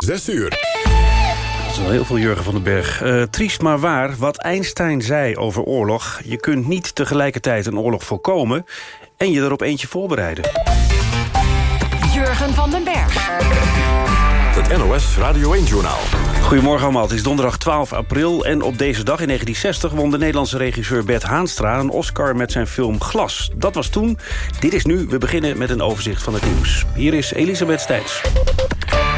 Zes uur. Dat is wel heel veel Jurgen van den Berg. Uh, triest maar waar, wat Einstein zei over oorlog. Je kunt niet tegelijkertijd een oorlog voorkomen... en je er op eentje voorbereiden. Jurgen van den Berg. Het NOS Radio 1-journaal. Goedemorgen allemaal, het is donderdag 12 april... en op deze dag in 1960 won de Nederlandse regisseur Bert Haanstra... een Oscar met zijn film Glas. Dat was toen, dit is nu. We beginnen met een overzicht van het nieuws. Hier is Elisabeth Stijns.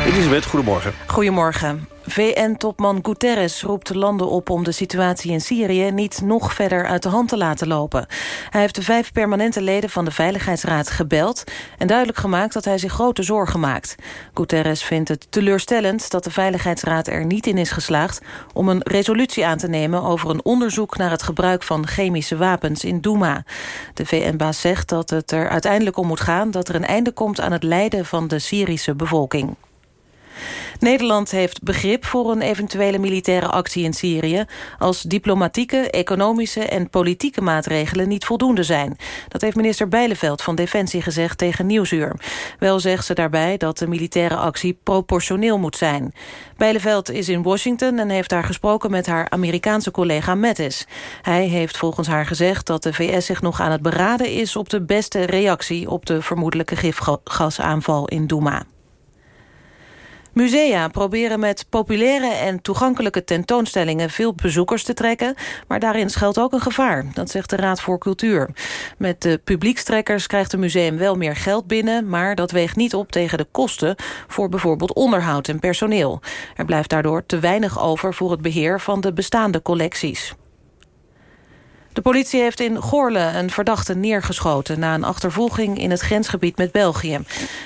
Elisabeth, goedemorgen. Goedemorgen. VN-topman Guterres roept de landen op om de situatie in Syrië niet nog verder uit de hand te laten lopen. Hij heeft de vijf permanente leden van de Veiligheidsraad gebeld en duidelijk gemaakt dat hij zich grote zorgen maakt. Guterres vindt het teleurstellend dat de Veiligheidsraad er niet in is geslaagd om een resolutie aan te nemen over een onderzoek naar het gebruik van chemische wapens in Douma. De VN-baas zegt dat het er uiteindelijk om moet gaan dat er een einde komt aan het lijden van de Syrische bevolking. Nederland heeft begrip voor een eventuele militaire actie in Syrië... als diplomatieke, economische en politieke maatregelen niet voldoende zijn. Dat heeft minister Bijleveld van Defensie gezegd tegen Nieuwsuur. Wel zegt ze daarbij dat de militaire actie proportioneel moet zijn. Bijleveld is in Washington en heeft daar gesproken met haar Amerikaanse collega Mattis. Hij heeft volgens haar gezegd dat de VS zich nog aan het beraden is... op de beste reactie op de vermoedelijke gifgasaanval in Douma. Musea proberen met populaire en toegankelijke tentoonstellingen veel bezoekers te trekken, maar daarin schuilt ook een gevaar, dat zegt de Raad voor Cultuur. Met de publiekstrekkers krijgt het museum wel meer geld binnen, maar dat weegt niet op tegen de kosten voor bijvoorbeeld onderhoud en personeel. Er blijft daardoor te weinig over voor het beheer van de bestaande collecties. De politie heeft in Goorle een verdachte neergeschoten... na een achtervolging in het grensgebied met België.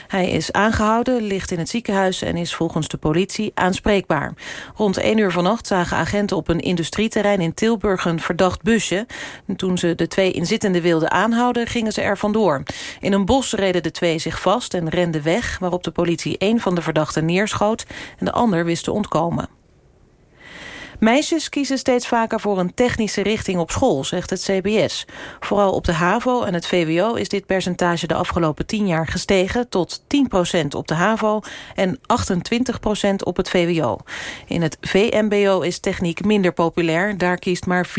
Hij is aangehouden, ligt in het ziekenhuis... en is volgens de politie aanspreekbaar. Rond 1 uur vannacht zagen agenten op een industrieterrein in Tilburg... een verdacht busje. toen ze de twee inzittenden wilden aanhouden, gingen ze er vandoor. In een bos reden de twee zich vast en renden weg... waarop de politie één van de verdachten neerschoot... en de ander wist te ontkomen. Meisjes kiezen steeds vaker voor een technische richting op school, zegt het CBS. Vooral op de HAVO en het VWO is dit percentage de afgelopen 10 jaar gestegen... tot 10% op de HAVO en 28% op het VWO. In het VMBO is techniek minder populair. Daar kiest maar 4%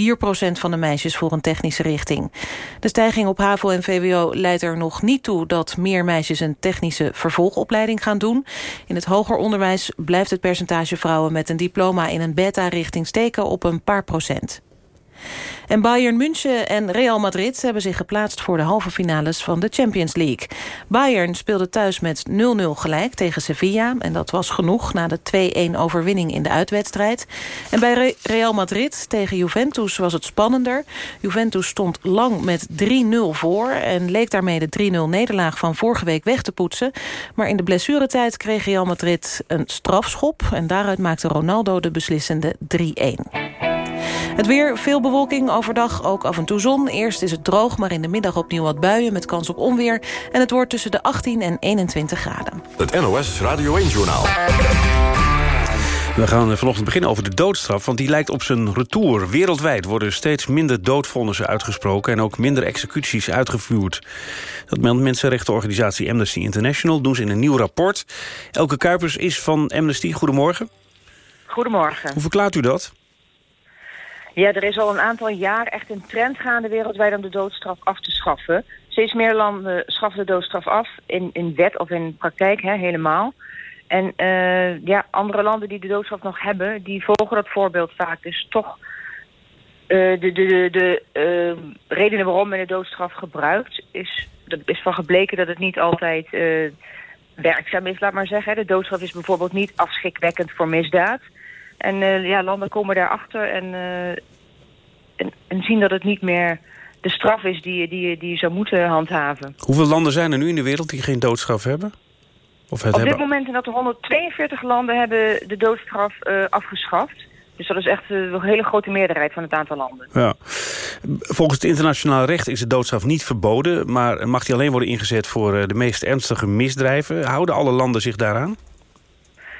van de meisjes voor een technische richting. De stijging op HAVO en VWO leidt er nog niet toe... dat meer meisjes een technische vervolgopleiding gaan doen. In het hoger onderwijs blijft het percentage vrouwen... met een diploma in een beta-richting richting steken op een paar procent. En Bayern München en Real Madrid hebben zich geplaatst voor de halve finales van de Champions League. Bayern speelde thuis met 0-0 gelijk tegen Sevilla. En dat was genoeg na de 2-1 overwinning in de uitwedstrijd. En bij Real Madrid tegen Juventus was het spannender. Juventus stond lang met 3-0 voor en leek daarmee de 3-0 nederlaag van vorige week weg te poetsen. Maar in de blessuretijd kreeg Real Madrid een strafschop. En daaruit maakte Ronaldo de beslissende 3-1. Het weer, veel bewolking, overdag ook af en toe zon. Eerst is het droog, maar in de middag opnieuw wat buien... met kans op onweer. En het wordt tussen de 18 en 21 graden. Het NOS Radio 1-journaal. We gaan vanochtend beginnen over de doodstraf, want die lijkt op zijn retour. Wereldwijd worden steeds minder doodvonnissen uitgesproken... en ook minder executies uitgevoerd. Dat meldt mensenrechtenorganisatie Amnesty International... doen ze in een nieuw rapport. Elke Kuipers is van Amnesty. Goedemorgen. Goedemorgen. Hoe verklaart u dat? Ja, er is al een aantal jaar echt een trend gaande wereldwijd om de doodstraf af te schaffen. Steeds meer landen schaffen de doodstraf af, in, in wet of in praktijk hè, helemaal. En uh, ja, andere landen die de doodstraf nog hebben, die volgen dat voorbeeld vaak. Dus toch uh, de, de, de, de uh, redenen waarom men de doodstraf gebruikt, is, dat is van gebleken dat het niet altijd werkzaam is, laat maar zeggen. De doodstraf is bijvoorbeeld niet afschrikwekkend voor misdaad. En uh, ja, landen komen daarachter en, uh, en, en, zien dat het niet meer de straf is die, die, die je zou moeten handhaven. Hoeveel landen zijn er nu in de wereld die geen doodstraf hebben? Of het Op dit moment zijn dat er 142 landen hebben de doodstraf uh, afgeschaft. Dus dat is echt een hele grote meerderheid van het aantal landen. Ja. Volgens het internationaal recht is de doodstraf niet verboden... maar mag die alleen worden ingezet voor de meest ernstige misdrijven. Houden alle landen zich daaraan?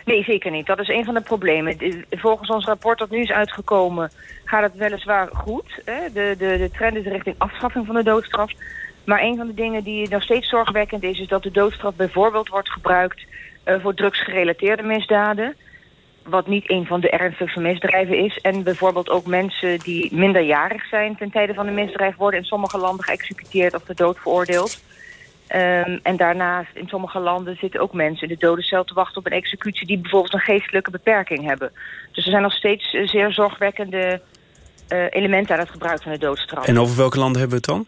Nee, zeker niet. Dat is een van de problemen. Volgens ons rapport dat nu is uitgekomen gaat het weliswaar goed. Hè? De, de, de trend is richting afschaffing van de doodstraf. Maar een van de dingen die nog steeds zorgwekkend is... is dat de doodstraf bijvoorbeeld wordt gebruikt voor drugsgerelateerde misdaden wat niet een van de ernstigste misdrijven is. En bijvoorbeeld ook mensen die minderjarig zijn ten tijde van een misdrijf... worden in sommige landen geëxecuteerd of ter dood veroordeeld. Um, en daarnaast in sommige landen zitten ook mensen in de dodencel te wachten op een executie... die bijvoorbeeld een geestelijke beperking hebben. Dus er zijn nog steeds uh, zeer zorgwekkende uh, elementen aan het gebruik van de doodstraf. En over welke landen hebben we het dan?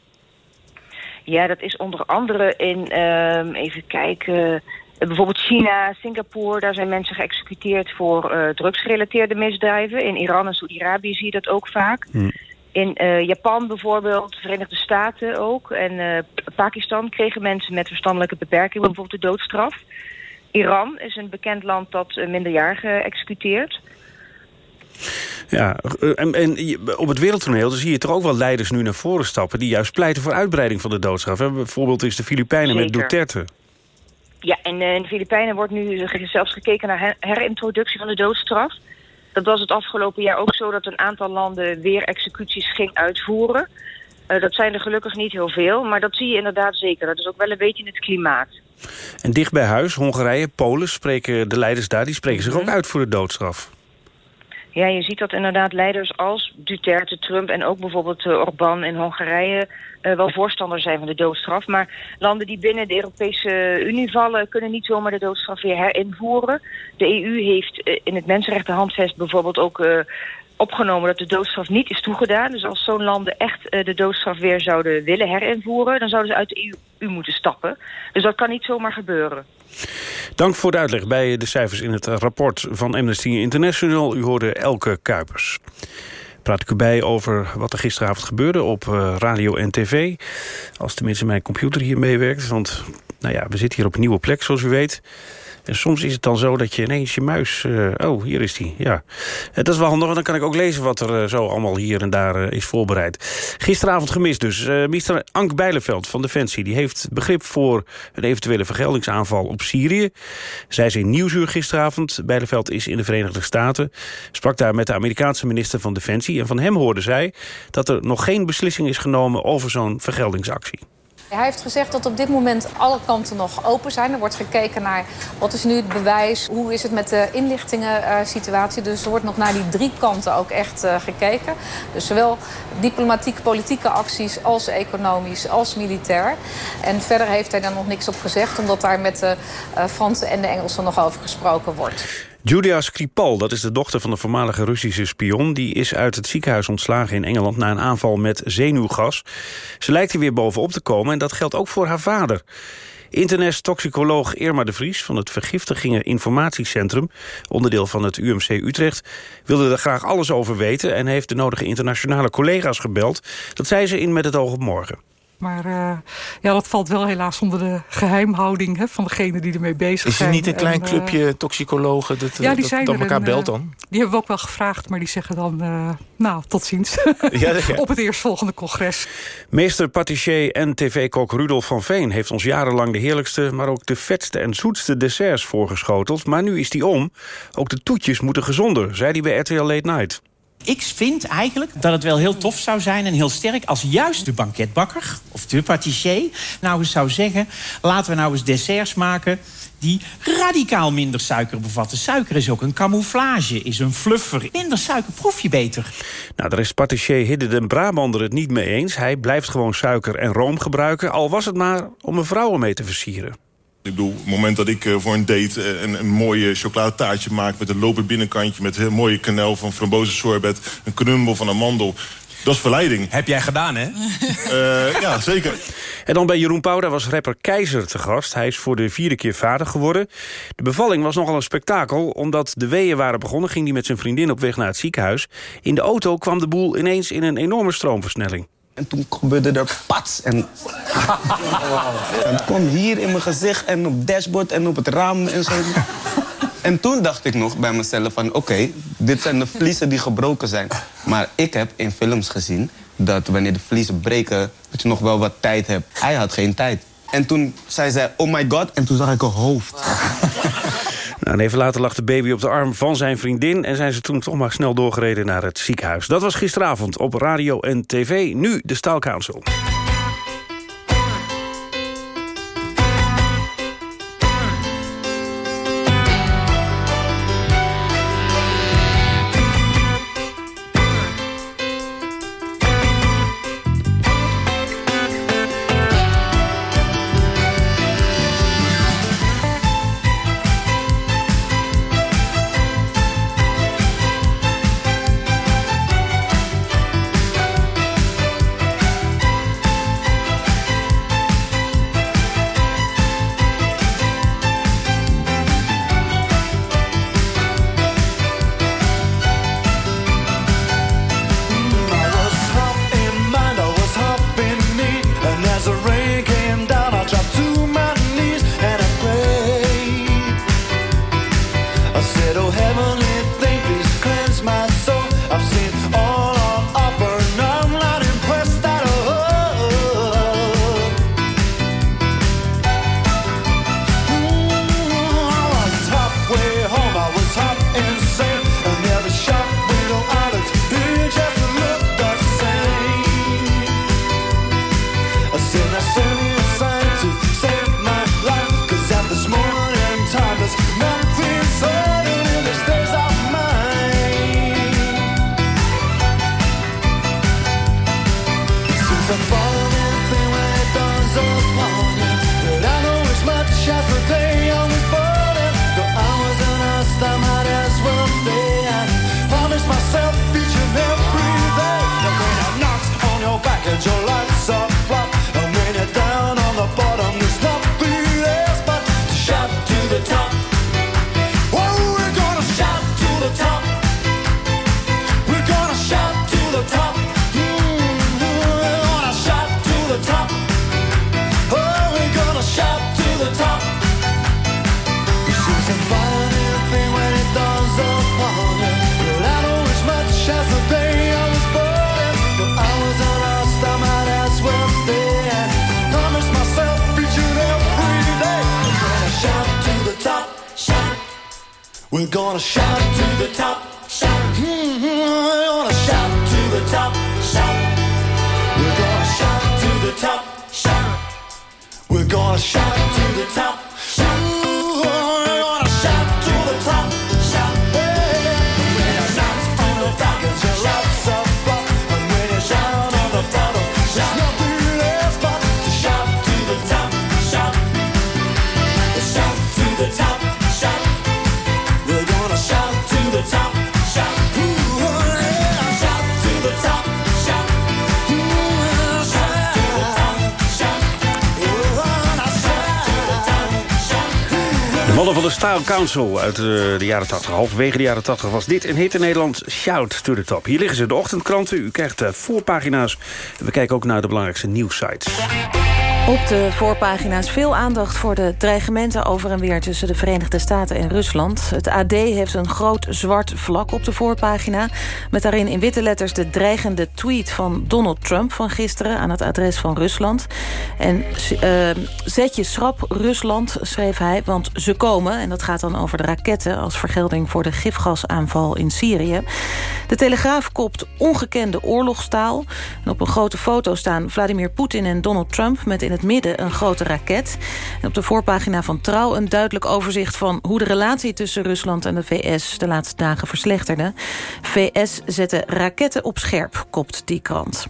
Ja, dat is onder andere in, um, even kijken... Eh, bijvoorbeeld China, Singapore, daar zijn mensen geëxecuteerd voor uh, drugsgerelateerde misdrijven. In Iran en Saudi-Arabië zie je dat ook vaak. Hmm. In uh, Japan bijvoorbeeld, de Verenigde Staten ook. En uh, Pakistan kregen mensen met verstandelijke beperkingen bijvoorbeeld de doodstraf. Iran is een bekend land dat minderjarigen executeert. Ja, en, en, op het wereldtoneel zie je toch ook wel leiders nu naar voren stappen... die juist pleiten voor uitbreiding van de doodstraf. Bijvoorbeeld is de Filipijnen met Duterte. Ja, en in de Filipijnen wordt nu zelfs gekeken naar herintroductie van de doodstraf. Dat was het afgelopen jaar ook zo dat een aantal landen weer executies ging uitvoeren. Uh, dat zijn er gelukkig niet heel veel, maar dat zie je inderdaad zeker. Dat is ook wel een beetje het klimaat. En dicht bij huis, Hongarije, Polen, spreken de leiders daar... die spreken zich ook mhm. uit voor de doodstraf. Ja, je ziet dat inderdaad leiders als Duterte, Trump en ook bijvoorbeeld uh, Orbán in Hongarije uh, wel voorstander zijn van de doodstraf. Maar landen die binnen de Europese Unie vallen kunnen niet zomaar de doodstraf weer herinvoeren. De EU heeft uh, in het Mensenrechtenhandvest bijvoorbeeld ook opgenomen dat de doodstraf niet is toegedaan. Dus als zo'n landen echt de doodstraf weer zouden willen herinvoeren... dan zouden ze uit de EU moeten stappen. Dus dat kan niet zomaar gebeuren. Dank voor de uitleg bij de cijfers in het rapport van Amnesty International. U hoorde Elke Kuipers. Praat ik u bij over wat er gisteravond gebeurde op eh, radio en tv. Als tenminste mijn computer hier meewerkt. Want nou ja, we zitten hier op een nieuwe plek, zoals u weet. En soms is het dan zo dat je ineens je muis... Uh, oh, hier is die, ja. Uh, dat is wel handig, want dan kan ik ook lezen... wat er uh, zo allemaal hier en daar is voorbereid. Gisteravond gemist dus. minister Ank Bijleveld van Defensie... die heeft begrip voor een eventuele vergeldingsaanval op Syrië. Zij is in Nieuwsuur gisteravond. Bijleveld is in de Verenigde Staten. Sprak daar met de Amerikaanse minister van Defensie. En van hem hoorde zij dat er nog geen beslissing is genomen... over zo'n vergeldingsactie. Hij heeft gezegd dat op dit moment alle kanten nog open zijn. Er wordt gekeken naar wat is nu het bewijs, hoe is het met de inlichtingensituatie. Dus er wordt nog naar die drie kanten ook echt uh, gekeken. Dus zowel diplomatiek, politieke acties als economisch, als militair. En verder heeft hij daar nog niks op gezegd, omdat daar met de uh, Fransen en de Engelsen nog over gesproken wordt. Julia Skripal, dat is de dochter van de voormalige Russische spion... die is uit het ziekenhuis ontslagen in Engeland... na een aanval met zenuwgas. Ze lijkt er weer bovenop te komen en dat geldt ook voor haar vader. Internist-toxicoloog Irma de Vries van het Vergiftigingen Informatiecentrum... onderdeel van het UMC Utrecht, wilde er graag alles over weten... en heeft de nodige internationale collega's gebeld. Dat zei ze in Met het oog op morgen. Maar uh, ja, dat valt wel helaas onder de geheimhouding hè, van degene die ermee bezig zijn. Is er niet een klein en, clubje uh, toxicologen dat, ja, die dat, dat elkaar belt dan? Die hebben we ook wel gevraagd, maar die zeggen dan... nou, tot ziens. Ja, ja. Op het eerstvolgende congres. Meester patissier en tv-kok Rudolf van Veen... heeft ons jarenlang de heerlijkste, maar ook de vetste en zoetste desserts voorgeschoteld. Maar nu is die om. Ook de toetjes moeten gezonder, zei hij bij RTL Late Night. Ik vind eigenlijk dat het wel heel tof zou zijn en heel sterk... als juist de banketbakker of de patissier nou eens zou zeggen... laten we nou eens desserts maken die radicaal minder suiker bevatten. Suiker is ook een camouflage, is een fluffer. Minder suiker proef je beter. Nou, daar is patissier Hidde den Brabander het niet mee eens. Hij blijft gewoon suiker en room gebruiken... al was het maar om een vrouw mee te versieren. Ik bedoel, op het moment dat ik uh, voor een date uh, een, een mooie chocoladetaartje maak... met een lopen binnenkantje, met een heel mooie kanel van frambozensorbet... een knumbel van amandel... Dat is verleiding. Heb jij gedaan, hè? Uh, ja, zeker. En dan bij Jeroen Pauw, daar was rapper Keizer te gast. Hij is voor de vierde keer vader geworden. De bevalling was nogal een spektakel. Omdat de weeën waren begonnen, ging hij met zijn vriendin op weg naar het ziekenhuis. In de auto kwam de boel ineens in een enorme stroomversnelling. En toen gebeurde er pats. En, en het kwam hier in mijn gezicht en op het dashboard en op het raam en zo. En toen dacht ik nog bij mezelf van... oké, dit zijn de vliezen die gebroken zijn. Maar ik heb in films gezien dat wanneer de vliezen breken... dat je nog wel wat tijd hebt. Hij had geen tijd. En toen zei zij, oh my god, en toen zag ik een hoofd. Nou, en even later lag de baby op de arm van zijn vriendin... en zijn ze toen toch maar snel doorgereden naar het ziekenhuis. Dat was gisteravond op radio en tv. Nu de Staalkaansel. Council uit de, eh, de jaren 80. Halverwege de jaren 80 was dit een hit in Nederland. Shout to the top. Hier liggen ze, de ochtendkranten. U krijgt uh, voorpagina's. We kijken ook naar de belangrijkste nieuwssites. Op de voorpagina's veel aandacht voor de dreigementen over en weer... tussen de Verenigde Staten en Rusland. Het AD heeft een groot zwart vlak op de voorpagina... met daarin in witte letters de dreigende tweet van Donald Trump van gisteren... aan het adres van Rusland. En uh, zet je schrap Rusland, schreef hij, want ze komen... en dat gaat dan over de raketten als vergelding voor de gifgasaanval in Syrië. De Telegraaf kopt ongekende oorlogstaal. En op een grote foto staan Vladimir Poetin en Donald Trump... met in het midden een grote raket. En op de voorpagina van Trouw een duidelijk overzicht... van hoe de relatie tussen Rusland en de VS de laatste dagen verslechterde. VS zette raketten op scherp, kopt die krant.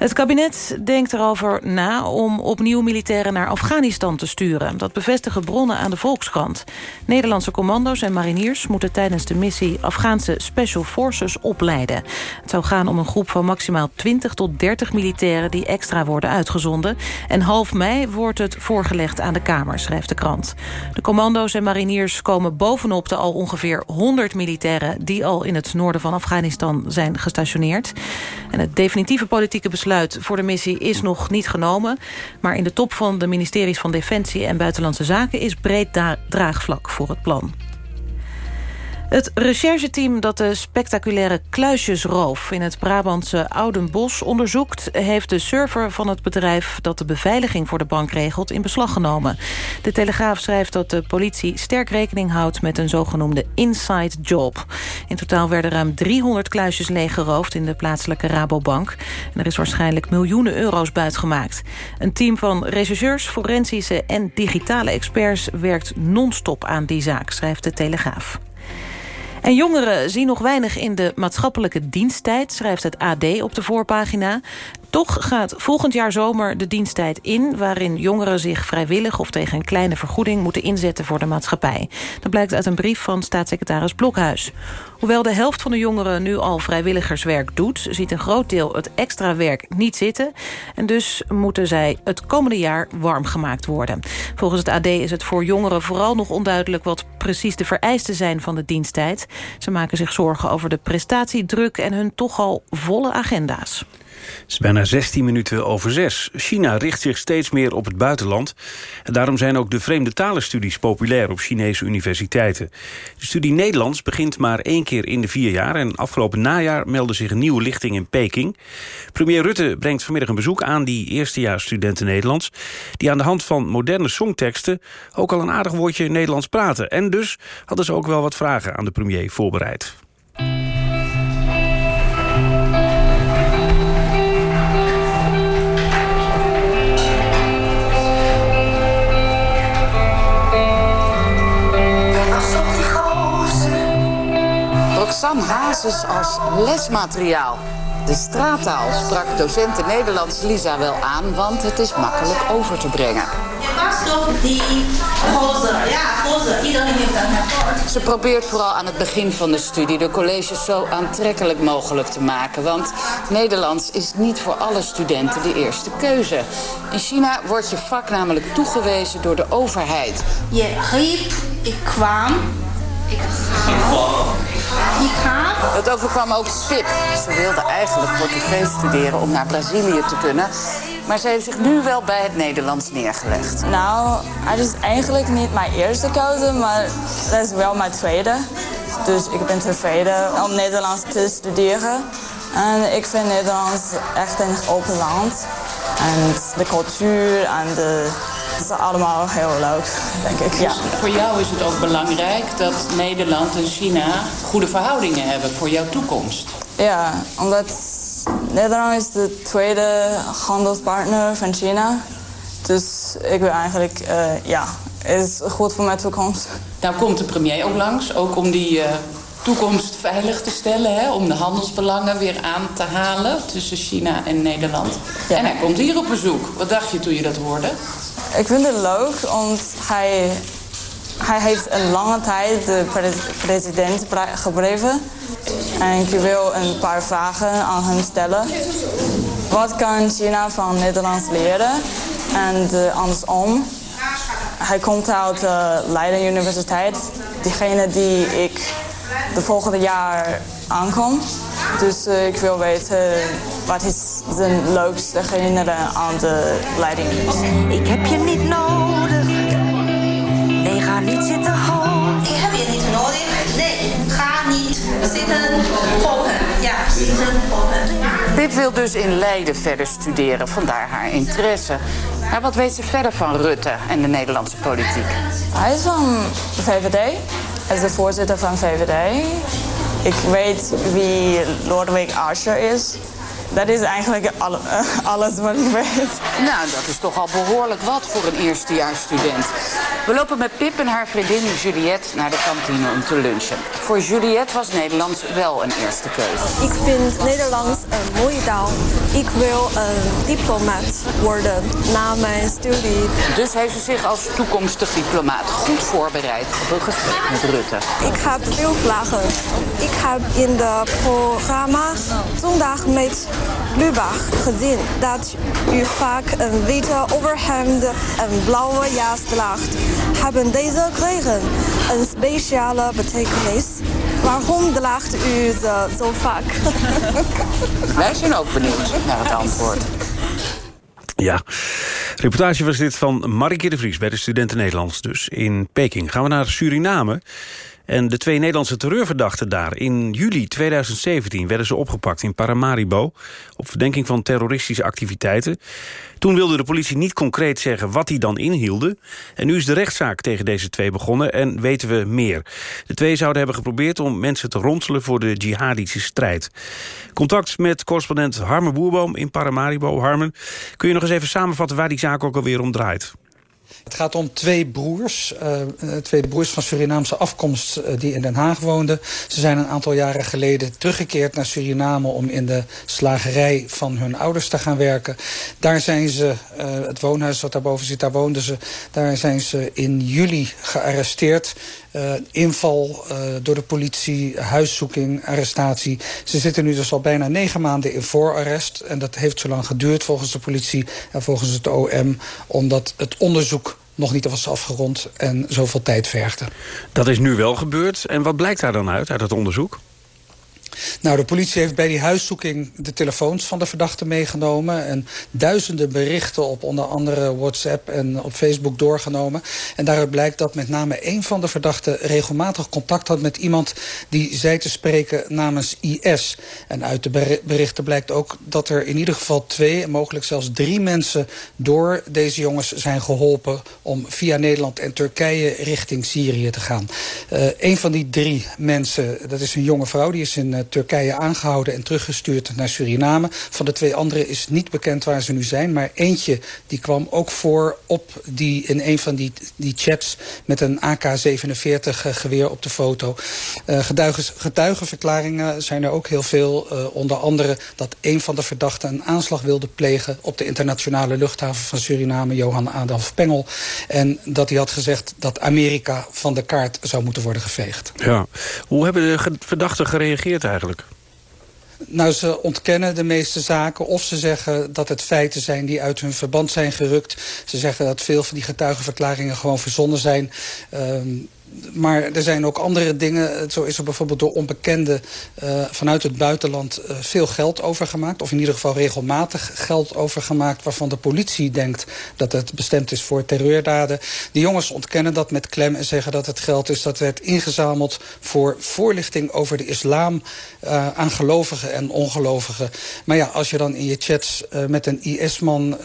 Het kabinet denkt erover na om opnieuw militairen naar Afghanistan te sturen. Dat bevestigen bronnen aan de Volkskrant. Nederlandse commando's en mariniers moeten tijdens de missie Afghaanse Special Forces opleiden. Het zou gaan om een groep van maximaal 20 tot 30 militairen die extra worden uitgezonden. En half mei wordt het voorgelegd aan de Kamer, schrijft de krant. De commando's en mariniers komen bovenop de al ongeveer 100 militairen die al in het noorden van Afghanistan zijn gestationeerd. En het definitieve politieke besluit voor de missie is nog niet genomen. Maar in de top van de ministeries van Defensie en Buitenlandse Zaken... is breed draagvlak voor het plan. Het rechercheteam dat de spectaculaire kluisjesroof... in het Brabantse Oudenbos onderzoekt... heeft de server van het bedrijf dat de beveiliging voor de bank regelt... in beslag genomen. De Telegraaf schrijft dat de politie sterk rekening houdt... met een zogenoemde inside job. In totaal werden ruim 300 kluisjes leeggeroofd... in de plaatselijke Rabobank. En er is waarschijnlijk miljoenen euro's buitgemaakt. Een team van rechercheurs, forensische en digitale experts... werkt non-stop aan die zaak, schrijft de Telegraaf. En jongeren zien nog weinig in de maatschappelijke diensttijd... schrijft het AD op de voorpagina. Toch gaat volgend jaar zomer de diensttijd in... waarin jongeren zich vrijwillig of tegen een kleine vergoeding... moeten inzetten voor de maatschappij. Dat blijkt uit een brief van staatssecretaris Blokhuis. Hoewel de helft van de jongeren nu al vrijwilligerswerk doet... ziet een groot deel het extra werk niet zitten. En dus moeten zij het komende jaar warm gemaakt worden. Volgens het AD is het voor jongeren vooral nog onduidelijk... wat precies de vereisten zijn van de diensttijd. Ze maken zich zorgen over de prestatiedruk... en hun toch al volle agenda's. Het is bijna 16 minuten over 6. China richt zich steeds meer op het buitenland. En daarom zijn ook de vreemde talenstudies populair op Chinese universiteiten. De studie Nederlands begint maar één keer in de vier jaar... en afgelopen najaar meldde zich een nieuwe lichting in Peking. Premier Rutte brengt vanmiddag een bezoek aan die eerstejaarsstudenten Nederlands... die aan de hand van moderne songteksten ook al een aardig woordje Nederlands praten. En dus hadden ze ook wel wat vragen aan de premier voorbereid. Sam Hazes als lesmateriaal. De straattaal sprak docenten Nederlands Lisa wel aan, want het is makkelijk over te brengen. Ze probeert vooral aan het begin van de studie de colleges zo aantrekkelijk mogelijk te maken. Want Nederlands is niet voor alle studenten de eerste keuze. In China wordt je vak namelijk toegewezen door de overheid. Je riep, ik kwam, ik het overkwam ook Pip. Ze wilde eigenlijk Portugees studeren om naar Brazilië te kunnen. Maar ze heeft zich nu wel bij het Nederlands neergelegd. Nou, het is eigenlijk niet mijn eerste keuze, maar dat is wel mijn tweede. Dus ik ben tevreden om Nederlands te studeren. En ik vind Nederlands echt een open land. En de cultuur en de het is allemaal heel leuk, denk ik. Ja. voor jou is het ook belangrijk dat Nederland en China goede verhoudingen hebben voor jouw toekomst. Ja, omdat Nederland is de tweede handelspartner van China. Dus ik wil eigenlijk, uh, ja, is goed voor mijn toekomst. Nou komt de premier ook langs, ook om die uh, toekomst veilig te stellen. Hè, om de handelsbelangen weer aan te halen tussen China en Nederland. En hij komt hier op bezoek. Wat dacht je toen je dat hoorde? Ik vind het leuk, want hij, hij heeft een lange tijd de president gebleven. En ik wil een paar vragen aan hem stellen. Wat kan China van Nederlands leren? En andersom. Hij komt uit de Leiden Universiteit. Diegene die ik de volgende jaar aankom. Dus uh, ik wil weten wat is zijn leukste herinneren aan de leiding. Ik heb je niet nodig. Nee, ga niet zitten hopen. Ik heb je niet nodig. Nee, ga niet zitten hopen. Ja, zitten hopen. Dit wil dus in Leiden verder studeren, vandaar haar interesse. Maar wat weet ze verder van Rutte en de Nederlandse politiek? Hij is van de VVD. Hij is de voorzitter van VVD. Ik weet wie Lodewijk Asscher is. Dat is eigenlijk alles wat ik weet. Nou, dat is toch al behoorlijk wat voor een eerstejaarsstudent. We lopen met Pip en haar vriendin Juliette naar de kantine om te lunchen. Voor Juliette was Nederlands wel een eerste keuze. Ik vind Nederlands een mooie taal. Ik wil een diplomaat worden na mijn studie. Dus heeft ze zich als toekomstig diplomaat goed voorbereid op een gesprek met Rutte. Ik heb veel vragen. Ik heb in de programma Zondag met Lubach gezien dat u vaak een witte overhemd en blauwe jas draagt. Hebben deze kleren een speciale betekenis? Waarom draagt u ze zo vaak? Wij zijn ook benieuwd naar het antwoord. Ja, reportage was dit van Marike de Vries bij de Studenten Nederlands. Dus in Peking gaan we naar Suriname. En de twee Nederlandse terreurverdachten daar. In juli 2017 werden ze opgepakt in Paramaribo... op verdenking van terroristische activiteiten. Toen wilde de politie niet concreet zeggen wat die dan inhielden. En nu is de rechtszaak tegen deze twee begonnen en weten we meer. De twee zouden hebben geprobeerd om mensen te ronselen... voor de jihadische strijd. Contact met correspondent Harmen Boerboom in Paramaribo. Harmen, kun je nog eens even samenvatten waar die zaak ook alweer om draait? Het gaat om twee broers, uh, twee broers van Surinaamse afkomst uh, die in Den Haag woonden. Ze zijn een aantal jaren geleden teruggekeerd naar Suriname om in de slagerij van hun ouders te gaan werken. Daar zijn ze, het woonhuis wat daarboven zit, daar woonden ze. Daar zijn ze in juli gearresteerd. Uh, inval uh, door de politie, huiszoeking, arrestatie. Ze zitten nu dus al bijna negen maanden in voorarrest. En dat heeft zo lang geduurd volgens de politie en volgens het OM... omdat het onderzoek nog niet was afgerond en zoveel tijd vergde. Dat is nu wel gebeurd. En wat blijkt daar dan uit, uit het onderzoek? Nou, de politie heeft bij die huiszoeking de telefoons van de verdachte meegenomen... en duizenden berichten op onder andere WhatsApp en op Facebook doorgenomen. En daaruit blijkt dat met name één van de verdachten... regelmatig contact had met iemand die zei te spreken namens IS. En uit de berichten blijkt ook dat er in ieder geval twee... en mogelijk zelfs drie mensen door deze jongens zijn geholpen... om via Nederland en Turkije richting Syrië te gaan. Uh, een van die drie mensen, dat is een jonge vrouw... die is in uh, Turkije aangehouden en teruggestuurd naar Suriname. Van de twee anderen is niet bekend waar ze nu zijn. Maar eentje die kwam ook voor op die, in een van die, die chats... met een AK-47 geweer op de foto. Uh, getuigen, getuigenverklaringen zijn er ook heel veel. Onder andere dat een van de verdachten een aanslag wilde plegen... op de internationale luchthaven van Suriname, Johan Adolf Pengel. En dat hij had gezegd dat Amerika van de kaart zou moeten worden geveegd. Ja. Hoe hebben de verdachten gereageerd Nou, ze ontkennen de meeste zaken. Of ze zeggen dat het feiten zijn die uit hun verband zijn gerukt. Ze zeggen dat veel van die getuigenverklaringen gewoon verzonnen zijn. Um, maar er zijn ook andere dingen. Zo is er bijvoorbeeld door onbekenden uh, vanuit het buitenland uh, veel geld overgemaakt. Of in ieder geval regelmatig geld overgemaakt... waarvan de politie denkt dat het bestemd is voor terreurdaden. Die jongens ontkennen dat met klem en zeggen dat het geld is... dat werd ingezameld voor voorlichting over de islam... Uh, aan gelovigen en ongelovigen. Maar ja, als je dan in je chats met een IS-man...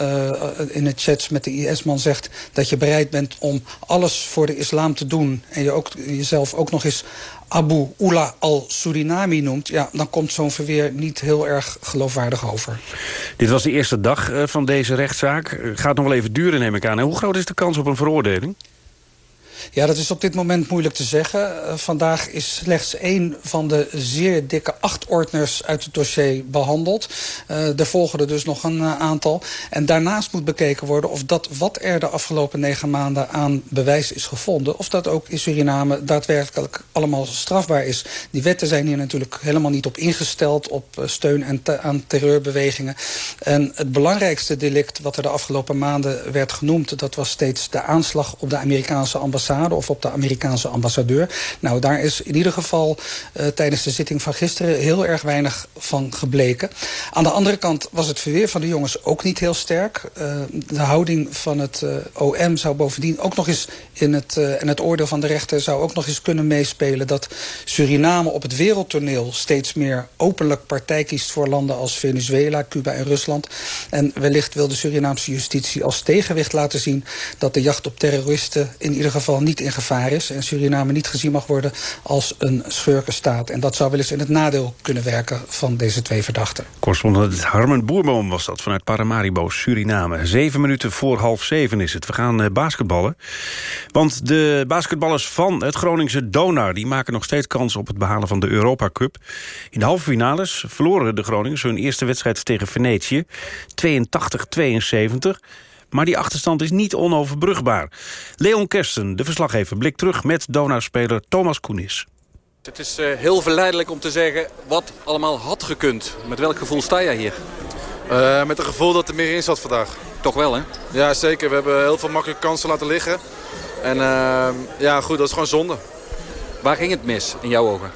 in de chats met de IS-man zegt dat je bereid bent om alles voor de islam te doen en je ook, jezelf ook nog eens Abu Ula al-Surinami noemt... Ja, dan komt zo'n verweer niet heel erg geloofwaardig over. Dit was de eerste dag eh, van deze rechtszaak. Gaat nog wel even duren, neem ik aan. En hoe groot is de kans op een veroordeling? Ja, dat is op dit moment moeilijk te zeggen. Uh, vandaag is slechts één van de zeer dikke acht ordners uit het dossier behandeld. Uh, er volgen er dus nog een uh, aantal. En daarnaast moet bekeken worden of dat wat er de afgelopen negen maanden aan bewijs is gevonden... of dat ook in Suriname daadwerkelijk allemaal strafbaar is. Die wetten zijn hier natuurlijk helemaal niet op ingesteld... op steun en aan terreurbewegingen. En het belangrijkste delict wat er de afgelopen maanden werd genoemd... dat was steeds de aanslag op de Amerikaanse ambassade of op de Amerikaanse ambassadeur. Nou, daar is in ieder geval uh, tijdens de zitting van gisteren heel erg weinig van gebleken. Aan de andere kant was het verweer van de jongens ook niet heel sterk. Uh, de houding van het eh, OM zou bovendien ook nog eens in het, en het oordeel van de rechter zou ook nog eens kunnen meespelen dat Suriname op het wereldtoneel steeds meer openlijk partij kiest voor landen als Venezuela, Cuba en Rusland. En wellicht wil de Surinaamse justitie als tegenwicht laten zien dat de jacht op terroristen in ieder geval niet in gevaar is... en Suriname niet gezien mag worden als een schurkenstaat. En dat zou wel eens in het nadeel kunnen werken van deze twee verdachten. Correspondent Harmen Boerboom was dat vanuit Paramaribo, Suriname. Zeven minuten voor half zeven is het. We gaan uh, basketballen. Want de basketballers van het Groningse Donar... die maken nog steeds kans op het behalen van de Europa Cup. In de halve finales verloren de Groningers hun eerste wedstrijd tegen Venetië. 82-72. Maar die achterstand is niet onoverbrugbaar. Leon Kersten, de verslaggever, blikt terug met Donau-speler Thomas Koenis. Het is uh, heel verleidelijk om te zeggen wat allemaal had gekund. Met welk gevoel sta jij hier? Uh, met het gevoel dat er meer in zat vandaag. Toch wel, hè? Ja, zeker. We hebben heel veel makkelijke kansen laten liggen. En uh, ja, goed, dat is gewoon zonde. Waar ging het mis, in jouw ogen?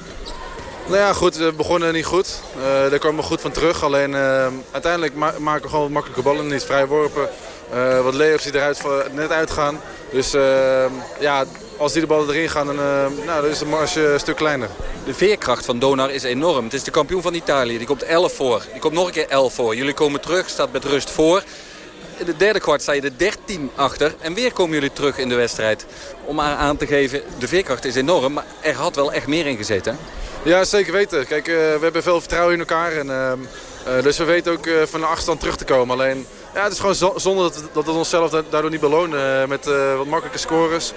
Nou ja, goed, we begonnen niet goed. Uh, daar komen we goed van terug. Alleen uiteindelijk ma maken we gewoon makkelijke ballen, niet vrijworpen. Uh, wat layups die eruit net uitgaan. Dus ja, als die de ballen erin gaan, dan, nou, dan is de marge een stuk kleiner. De veerkracht van Donar is enorm. Het is de kampioen van Italië. Die komt 11 voor. Die komt nog een keer 11 voor. Jullie komen terug, staat met rust voor. In de derde kwart sta je er 13 achter. En weer komen jullie terug in de wedstrijd. Om aan te geven, de veerkracht is enorm. Maar er had wel echt meer in gezeten. Ja, zeker weten. Kijk, we hebben veel vertrouwen in elkaar. En, ehm, dus we weten ook van de achterstand terug te komen. Alleen ja, het is gewoon zonde dat, dat we onszelf daardoor niet belonen met wat makkelijke scores.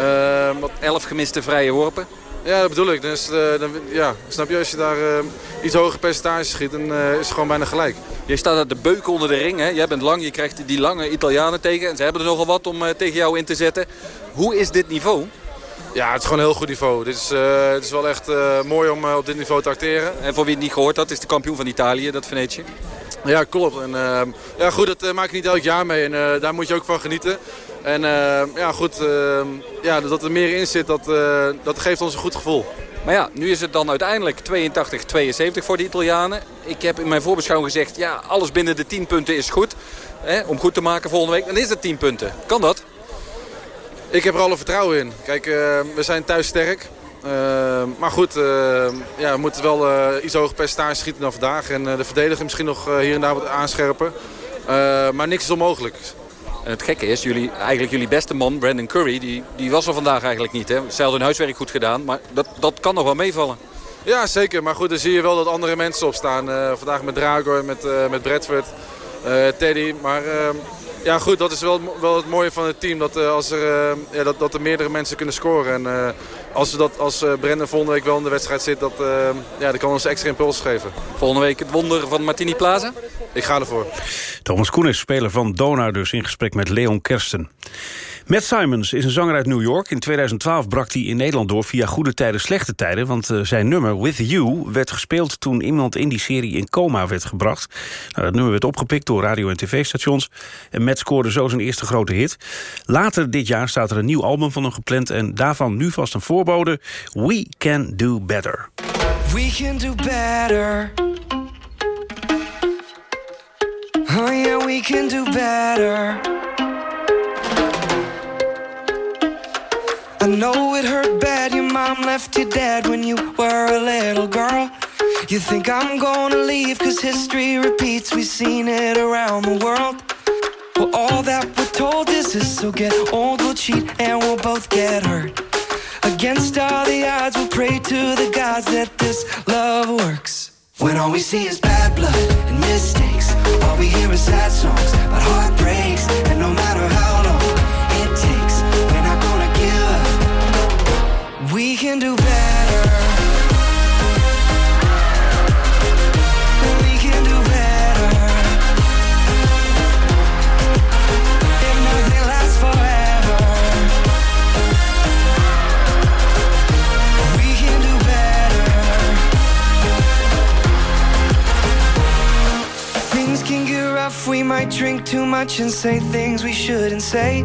Uh, wat elf gemiste vrije worpen. Ja, dat bedoel ik. Dus, dan, ja, snap je, als je daar iets hoger percentage schiet, dan is het gewoon bijna gelijk. Je staat uit de beuk onder de ring. Hè? Jij bent lang, je krijgt die lange Italianen tegen. En ze hebben er nogal wat om tegen jou in te zetten. Hoe is dit niveau? Ja, het is gewoon een heel goed niveau. Dit is, het is wel echt mooi om op dit niveau te acteren. En voor wie het niet gehoord had, is de kampioen van Italië, dat Venetië. Ja, klopt. En, uh, ja, goed, dat maak ik niet elk jaar mee. En daar moet je ook van genieten. En ja, goed, ja, dat er meer in zit, dat, dat geeft ons een goed gevoel. Maar ja, nu is het dan uiteindelijk 82-72 voor de Italianen. Ik heb in mijn voorbeschouwing gezegd, ja, alles binnen de 10 punten is goed. Hè, om goed te maken volgende week. Dan is het 10 punten. Kan dat? Ik heb er alle vertrouwen in. Kijk, we zijn thuis sterk. Ehm, maar goed, ehm, ja, we moeten wel uh, iets hoger percentage schieten dan vandaag. En de verdediger misschien nog eh, hier en daar wat aanscherpen. maar niks is onmogelijk. En het gekke is, jullie, eigenlijk jullie beste man, Brandon Curry, die, die was er vandaag eigenlijk niet. Hè? Ze hadden hun huiswerk goed gedaan, maar dat, dat kan nog wel meevallen. Ja, zeker. Maar goed, dan zie je wel dat andere mensen opstaan. vandaag met Drago, met, met Bradford, Teddy. Maar ehm, ja, goed, dat is wel, wel het mooie van het team. Dat, uh, als er, uh, ja, dat, dat er meerdere mensen kunnen scoren. En uh, als, we dat, als Brendan volgende week wel in de wedstrijd zit, dat, ja, dat kan ons extra impuls geven. Volgende week het wonder van Martini Plaza? Ik ga ervoor. Thomas Koenis, speler van Donau dus, in gesprek met Leon Kersten. Matt Simons is een zanger uit New York. In 2012 brak hij in Nederland door via goede tijden, slechte tijden. Want uh, zijn nummer With You werd gespeeld toen iemand in die serie in coma werd gebracht. Nou, dat nummer werd opgepikt door radio- en tv-stations. En Matt scoorde zo zijn eerste grote hit. Later dit jaar staat er een nieuw album van hem gepland. En daarvan nu vast een voorbode. We Can Do Better. We can do better. Oh yeah, we can do better. I know it hurt bad, your mom left you dead when you were a little girl. You think I'm gonna leave, cause history repeats, we've seen it around the world. Well, all that we're told is this, so get old, we'll cheat, and we'll both get hurt. Against all the odds, we'll pray to the gods that this love works. When all we see is bad blood and mistakes, all we hear is sad songs about heartbreaks, and no matter how can get rough. We might drink too much and say things we shouldn't say.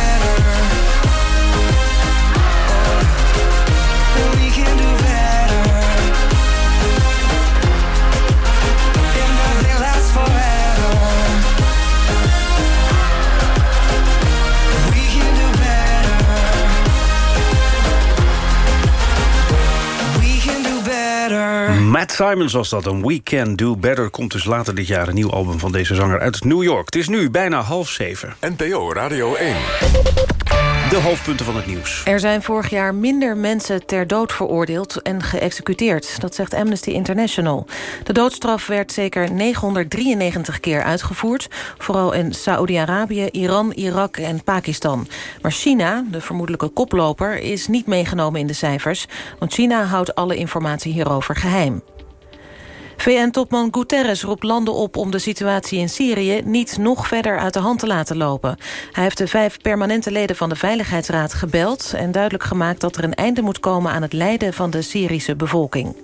Matt Simons was dat. Een We Can Do Better komt dus later dit jaar... een nieuw album van deze zanger uit New York. Het is nu bijna half zeven. NPO Radio 1. De hoofdpunten van het nieuws. Er zijn vorig jaar minder mensen ter dood veroordeeld en geëxecuteerd. Dat zegt Amnesty International. De doodstraf werd zeker 993 keer uitgevoerd. Vooral in Saoedi-Arabië, Iran, Irak en Pakistan. Maar China, de vermoedelijke koploper, is niet meegenomen in de cijfers. Want China houdt alle informatie hierover geheim. VN-topman Guterres roept landen op om de situatie in Syrië... niet nog verder uit de hand te laten lopen. Hij heeft de vijf permanente leden van de Veiligheidsraad gebeld... en duidelijk gemaakt dat er een einde moet komen aan het lijden van de Syrische bevolking.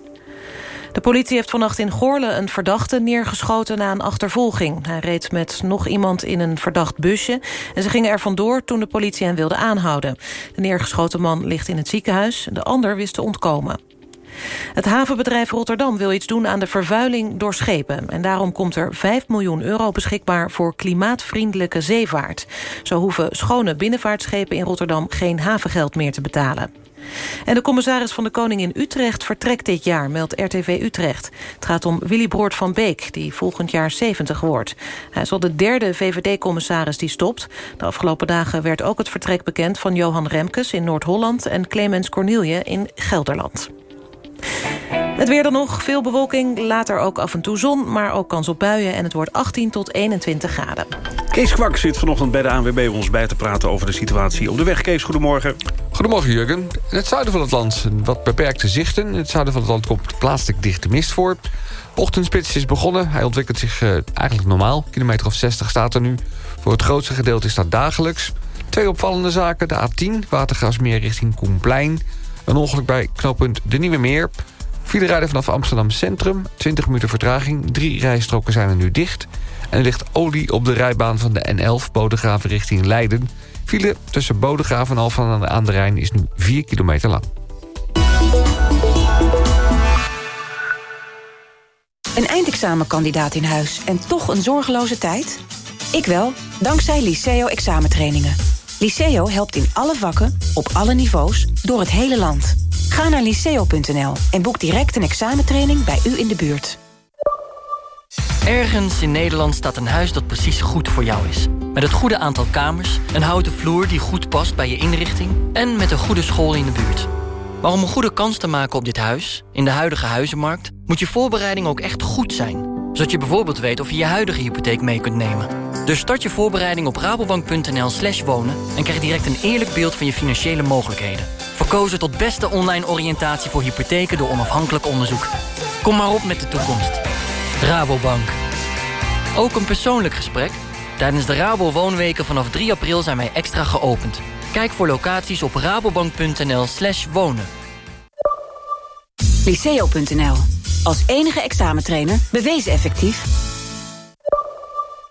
De politie heeft vannacht in Goorle een verdachte neergeschoten na een achtervolging. Hij reed met nog iemand in een verdacht busje en ze gingen er vandoor toen de politie hen wilde aanhouden. De neergeschoten man ligt in het ziekenhuis, de ander wist te ontkomen. Het havenbedrijf Rotterdam wil iets doen aan de vervuiling door schepen. En daarom komt er 5 miljoen euro beschikbaar voor klimaatvriendelijke zeevaart. Zo hoeven schone binnenvaartschepen in Rotterdam geen havengeld meer te betalen. En de commissaris van de Koning in Utrecht vertrekt dit jaar, meldt RTV Utrecht. Het gaat om Willy Broert van Beek, die volgend jaar 70 wordt. Hij is al de derde VVD-commissaris die stopt. De afgelopen dagen werd ook het vertrek bekend van Johan Remkes in Noord-Holland... en Clemens Cornielje in Gelderland. Het weer dan nog, veel bewolking, later ook af en toe zon... maar ook kans op buien en het wordt 18 tot 21 graden. Kees Kwak zit vanochtend bij de ANWB om ons bij te praten... over de situatie op de weg. Kees, goedemorgen. Goedemorgen, Jurgen. In het zuiden van het land wat beperkte zichten. In het zuiden van het land komt plaatselijk dichte mist voor. De ochtendspits is begonnen. Hij ontwikkelt zich uh, eigenlijk normaal. Kilometer of 60 staat er nu. Voor het grootste gedeelte is dat dagelijks. Twee opvallende zaken. De A10, Watergasmeer richting Koenplein. Een ongeluk bij knooppunt De Nieuwe Meer... File rijden vanaf Amsterdam Centrum, 20 minuten vertraging. Drie rijstroken zijn er nu dicht. En er ligt olie op de rijbaan van de N11 Bodegraven richting Leiden. File tussen Bodegraven en Alphen aan de Rijn is nu 4 kilometer lang. Een eindexamenkandidaat in huis en toch een zorgeloze tijd? Ik wel, dankzij Liceo examentrainingen. Liceo helpt in alle vakken, op alle niveaus, door het hele land. Ga naar liceo.nl en boek direct een examentraining bij u in de buurt. Ergens in Nederland staat een huis dat precies goed voor jou is. Met het goede aantal kamers, een houten vloer die goed past bij je inrichting... en met een goede school in de buurt. Maar om een goede kans te maken op dit huis, in de huidige huizenmarkt... moet je voorbereiding ook echt goed zijn. Zodat je bijvoorbeeld weet of je je huidige hypotheek mee kunt nemen. Dus start je voorbereiding op rabobank.nl slash wonen... en krijg direct een eerlijk beeld van je financiële mogelijkheden. Verkozen tot beste online oriëntatie voor hypotheken door onafhankelijk onderzoek. Kom maar op met de toekomst. Rabobank. Ook een persoonlijk gesprek? Tijdens de Rabo Woonweken vanaf 3 april zijn wij extra geopend. Kijk voor locaties op rabobank.nl slash wonen. Liceo.nl. Als enige examentrainer bewezen effectief.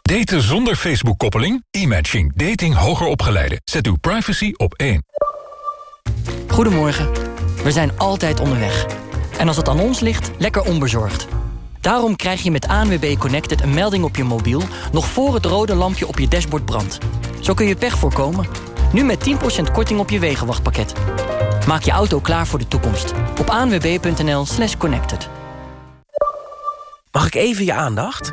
Daten zonder Facebook-koppeling? E-matching. Dating hoger opgeleiden. Zet uw privacy op één. Goedemorgen. We zijn altijd onderweg. En als het aan ons ligt, lekker onbezorgd. Daarom krijg je met ANWB Connected een melding op je mobiel... nog voor het rode lampje op je dashboard brandt. Zo kun je pech voorkomen. Nu met 10% korting op je wegenwachtpakket. Maak je auto klaar voor de toekomst. Op anwb.nl slash connected. Mag ik even je aandacht?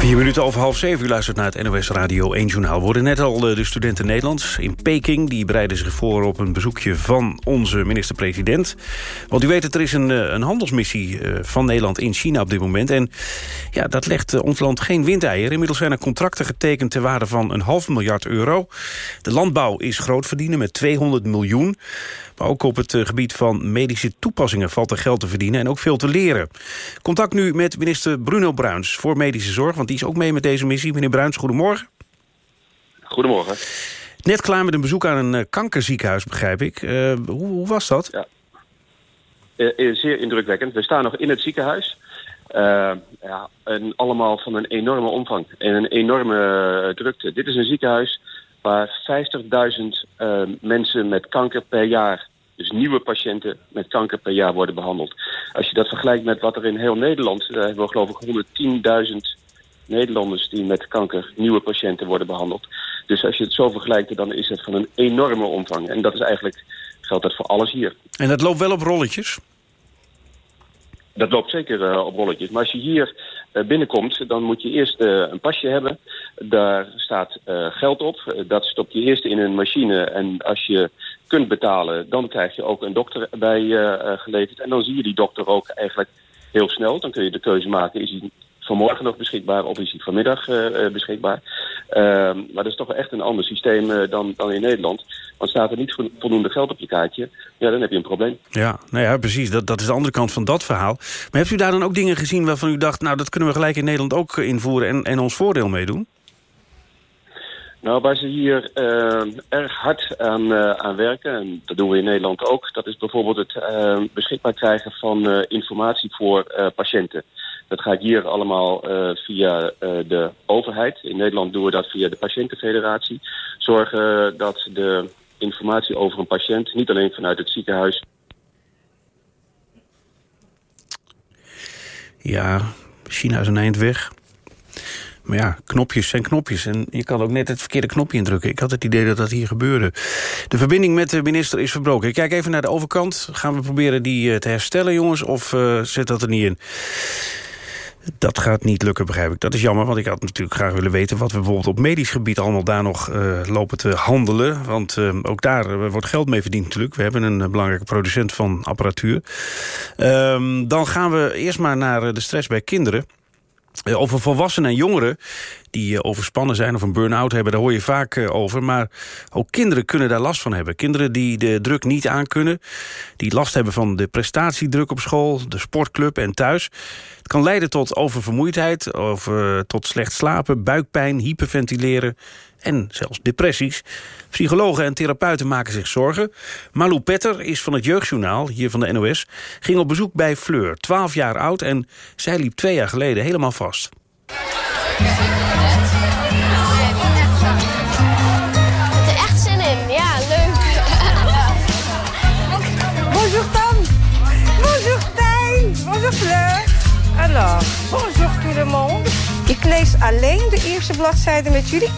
Vier minuten over half zeven. U luistert naar het NOS Radio 1 Journaal. Worden net al de studenten Nederlands in Peking. Die bereiden zich voor op een bezoekje van onze minister-president. Want u weet dat er is een, eh, een handelsmissie eh, van Nederland in China op dit moment. En ja, dat legt eh, ons land geen windeier. Inmiddels zijn er contracten getekend ter waarde van een half miljard euro. De landbouw is groot verdienen met 200 miljoen. Maar ook op het gebied van medische toepassingen valt er geld te verdienen... en ook veel te leren. Contact nu met minister Bruno Bruins voor medische zorg... want die is ook mee met deze missie. Meneer Bruins, goedemorgen. Goedemorgen. Net klaar met een bezoek aan een kankerziekenhuis, begrijp ik. Uh, hoe, hoe, was dat? Ja. Uh, zeer indrukwekkend. We staan nog in het ziekenhuis... Uh, ja, en allemaal van een enorme omvang en een enorme drukte. Dit is een ziekenhuis waar 50.000 mensen met kanker per jaar, dus nieuwe patiënten met kanker per jaar worden behandeld. Als je dat vergelijkt met wat er in heel Nederland, daar hebben we geloof ik 110.000 Nederlanders die met kanker nieuwe patiënten worden behandeld. Dus als je het zo vergelijkt, dan is het van een enorme omvang. En dat is eigenlijk, geldt dat voor alles hier. En dat loopt wel op rolletjes? Dat loopt zeker uh, op rolletjes. Maar als je hier eh, binnenkomt, dan moet je eerst eh, een pasje hebben. Daar staat eh, geld op. Eh, dat stop je eerst in een machine. En als je kunt betalen, dan krijg je ook een dokter bij eh, eh, geleverd. En dan zie je die dokter ook eigenlijk heel snel. Dan kun je de keuze maken, is hij vanmorgen nog beschikbaar of is hij vanmiddag eh, eh, beschikbaar. Ehm, maar dat is toch echt een ander systeem eh, dan, dan in Nederland. Want staat er niet vo- voldoende geld op je kaartje, ja, dan heb je een probleem. Ja, nou ja, precies. Dat, dat is de andere kant van dat verhaal. Maar hebt u daar dan ook dingen gezien waarvan u dacht... nou, dat kunnen we gelijk in Nederland ook invoeren en, en ons voordeel meedoen? Nou, waar ze hier erg hard aan, eh, aan werken, en dat doen we in Nederland ook, dat is bijvoorbeeld het beschikbaar krijgen van informatie voor patiënten. Dat gaat hier allemaal eh, via eh, de overheid. In Nederland doen we dat via de patiëntenfederatie. Zorgen dat de informatie over een patiënt niet alleen vanuit het ziekenhuis Ja, China is een eind weg. Maar ja, knopjes zijn knopjes. En je kan ook net het verkeerde knopje indrukken. Ik had het idee dat dat hier gebeurde. De verbinding met de minister is verbroken. Ik kijk even naar de overkant. Gaan we proberen die eh, te herstellen, jongens? Of eh, zit dat er niet in? Dat gaat niet lukken, begrijp ik. Dat is jammer, want ik had natuurlijk graag willen weten... wat we bijvoorbeeld op medisch gebied allemaal daar nog eh, lopen te handelen. Want eh, ook daar eh, wordt geld mee verdiend natuurlijk. We hebben een belangrijke producent van apparatuur. Ehm, dan gaan we eerst maar naar de stress bij kinderen. Eh, Over volwassenen en jongeren die eh, overspannen zijn of een burn-out hebben... daar hoor je vaak eh, over. Maar ook kinderen kunnen daar last van hebben. Kinderen die de druk niet aankunnen. Die last hebben van de prestatiedruk op school, de sportclub en thuis. Het kan leiden tot oververmoeidheid, over, tot slecht slapen... buikpijn, hyperventileren en zelfs depressies. Psychologen en therapeuten maken zich zorgen. Malou Petter is van het Jeugdjournaal, hier van de NOS... ging op bezoek bij Fleur, 12 jaar oud... en zij liep twee jaar geleden helemaal vast. Er echt zin in. Ja, leuk. Bonjour Tom. Bonjour Tijn. Bonjour Fleur. Alors, bonjour tout le monde. Ik lees alleen de eerste bladzijde met jullie.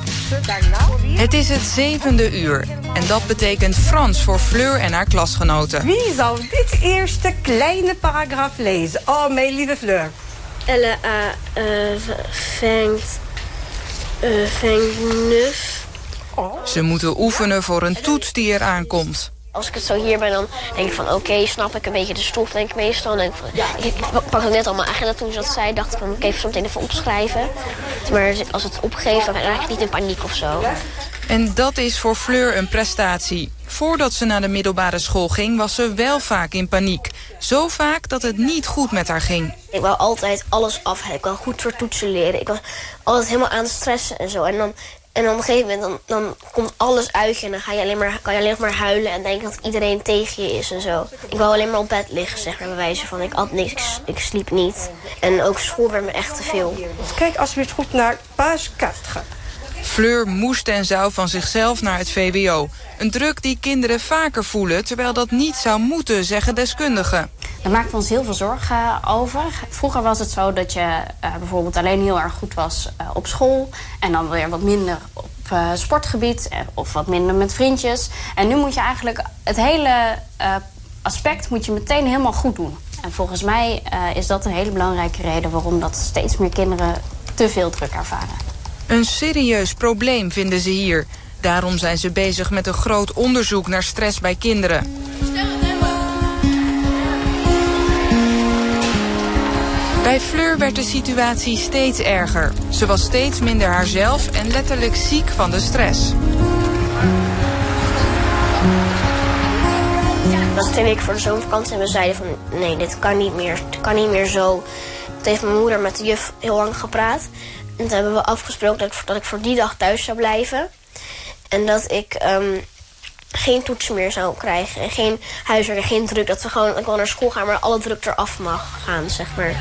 Het is het zevende uur. En dat betekent Frans voor Fleur en haar klasgenoten. Wie zal dit eerste kleine paragraaf lezen? Oh, mijn lieve Fleur. Elle a vingt, euh, vingt-neuf. Ze moeten oefenen voor een toets die eraan komt. Als ik het zo hier ben, dan denk ik van oké, snap ik een beetje de stof, denk ik meestal. Dan denk ik, van, ik, ik pak ook net al mijn agenda toen ze dat zei, dacht ik van ik even zo meteen even opschrijven. Maar als het opgeeft, dan raak ik niet in paniek of zo. En dat is voor Fleur een prestatie. Voordat ze naar de middelbare school ging, was ze wel vaak in paniek. Zo vaak dat het niet goed met haar ging. Ik wou altijd alles af hebben. Ik wou goed voor toetsen leren. Ik was altijd helemaal aan het stressen en zo. En dan, en op een gegeven moment dan, dan komt alles uit je. En dan ga je alleen maar, kan je alleen maar huilen en denken dat iedereen tegen je is en zo. Ik wou alleen maar op bed liggen, zeg maar, bij wijze van. Ik at niks, ik sliep niet. En ook school werd me echt te veel. Kijk alsjeblieft goed naar page 4. Fleur moest en zou van zichzelf naar het VWO. Een druk die kinderen vaker voelen, terwijl dat niet zou moeten, zeggen deskundigen. Daar maken we ons heel veel zorgen over. Vroeger was het zo dat je eh, bijvoorbeeld alleen heel erg goed was eh, op school... en dan weer wat minder op eh, sportgebied of wat minder met vriendjes. En nu moet je eigenlijk het hele aspect moet je meteen helemaal goed doen. En volgens mij is dat een hele belangrijke reden... waarom dat steeds meer kinderen te veel druk ervaren. Een serieus probleem vinden ze hier. Daarom zijn ze bezig met een groot onderzoek naar stress bij kinderen. Bij Fleur werd de situatie steeds erger. Ze was steeds minder haarzelf en letterlijk ziek van de stress. Dat was twee weken voor de zomervakantie en we zeiden van nee, dit kan niet meer. Het kan niet meer zo. Toen heeft mijn moeder met de juf heel lang gepraat. En toen hebben we afgesproken dat ik, dat ik voor die dag thuis zou blijven. En dat ik ehm, geen toetsen meer zou krijgen. En geen huiswerk en geen druk. Dat we gewoon, ik wil naar school gaan, maar alle druk eraf mag gaan, zeg maar.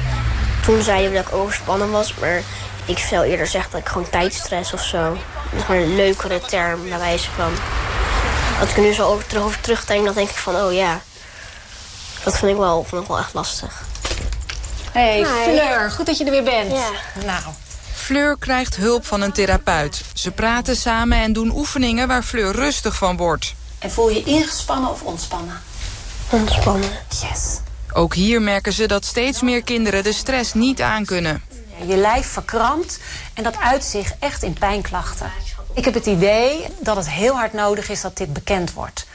Toen zeiden we dat ik overspannen was, maar ik zou eerder zeggen dat ik gewoon tijdstress of zo. Dat is maar een leukere term, bij wijze van. Als ik er nu zo over, terug, over terugdenk, dan denk ik van, oh ja. Dat vind ik wel, vond ik wel echt lastig. Hey, Hi. Fleur, goed dat je er weer bent. Ja. Nou, Fleur krijgt hulp van een therapeut. Ze praten samen en doen oefeningen waar Fleur rustig van wordt. en voel je ingespannen of ontspannen? Ontspannen. Yes. Ook hier merken ze dat steeds meer kinderen de stress niet aankunnen. Je lijf verkrampt en dat uit zich echt in pijnklachten. Ik heb het idee dat het heel hard nodig is dat dit bekend wordt.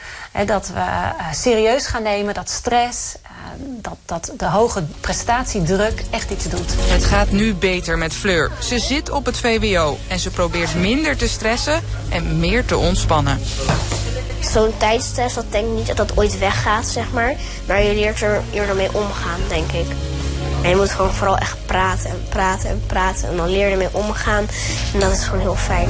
Dat we uh, serieus gaan nemen dat stress, uh, dat, dat de hoge prestatiedruk echt iets doet. Het gaat nu beter met Fleur. Ze zit op het VWO en ze probeert minder te stressen en meer te ontspannen. Zo'n tijdstress, dat denk ik niet dat dat ooit weggaat, zeg maar. Maar je leert er eerder mee omgaan, denk ik. En je moet gewoon vooral echt praten en praten en praten. En dan leer je ermee omgaan. En dat is gewoon heel fijn.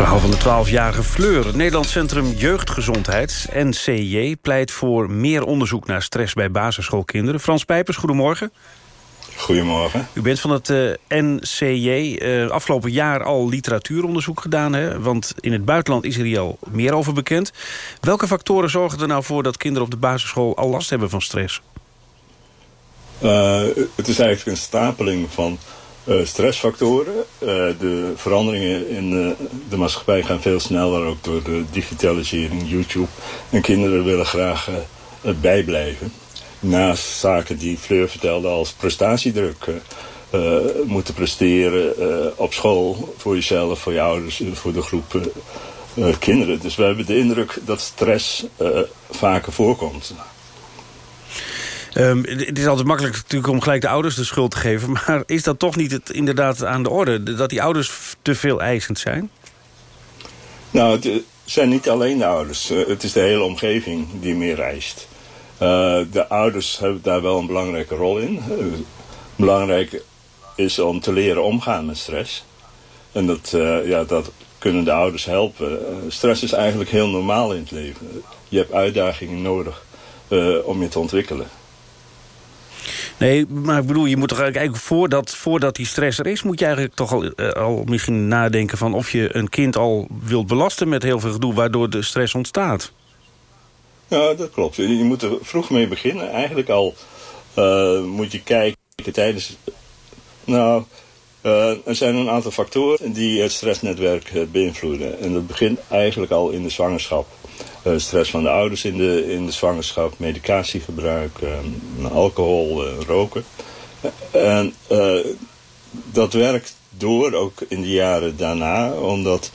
Verhaal van de 12-jarige Fleur. Het Nederlands Centrum Jeugdgezondheid, NCJ... pleit voor meer onderzoek naar stress bij basisschoolkinderen. Frans Pijpers, goedemorgen. Goedemorgen. U bent van het uh, NCJ. Uh, afgelopen jaar al literatuuronderzoek gedaan. Hè? Want in het buitenland is er hier al meer over bekend. Welke factoren zorgen er nou voor dat kinderen op de basisschool al last hebben van stress? Uh, het is eigenlijk een stapeling van stressfactoren. de veranderingen in de maatschappij gaan veel sneller. Ook door de digitalisering, YouTube. En kinderen willen graag bijblijven naast zaken die Fleur vertelde als prestatiedruk. Moeten presteren op school voor jezelf, voor je ouders, voor de groep kinderen. Dus we hebben de indruk dat stress vaker voorkomt. Um, het is altijd makkelijk natuurlijk om gelijk de ouders de schuld te geven. Maar is dat toch niet het, inderdaad aan de orde? Dat die ouders te veel eisend zijn? Nou, het zijn niet alleen de ouders. het is de hele omgeving die meer eist. Uh, de ouders hebben daar wel een belangrijke rol in. Belangrijk is om te leren omgaan met stress. En dat, ja, dat kunnen de ouders helpen. stress is eigenlijk heel normaal in het leven. Je hebt uitdagingen nodig om je te ontwikkelen. Nee, maar ik bedoel, je moet toch eigenlijk voordat, voordat die stress er is... moet je eigenlijk toch al, al misschien nadenken van of je een kind al wilt belasten met heel veel gedoe... waardoor de stress ontstaat. Ja, dat klopt. Je moet er vroeg mee beginnen. Eigenlijk al uh, moet je kijken tijdens... Nou, uh, er zijn een aantal factoren die het stressnetwerk beïnvloeden. En dat begint eigenlijk al in de zwangerschap. Stress van de ouders in de, in de zwangerschap, medicatiegebruik, alcohol, roken. En dat werkt door, ook in de jaren daarna, omdat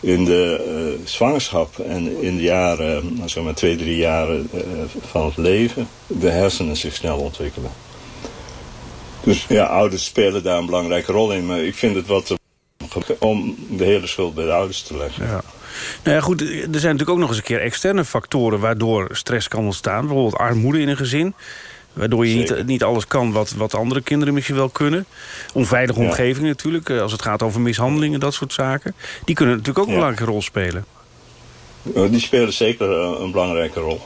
in de zwangerschap en in de jaren, zeg maar twee, drie jaren van het leven, de hersenen zich snel ontwikkelen. Dus ja, ouders spelen daar een belangrijke rol in. Maar ik vind het wat om de hele schuld bij de ouders te leggen. Ja. Nou ja, goed, er zijn natuurlijk ook nog eens een keer externe factoren... waardoor stress kan ontstaan. Bijvoorbeeld armoede in een gezin. Waardoor je niet, niet alles kan wat, wat andere kinderen misschien wel kunnen. Onveilige ja. omgeving natuurlijk. Als het gaat over mishandelingen, dat soort zaken. Die kunnen natuurlijk ook een belangrijke rol spelen. Die spelen zeker een belangrijke rol.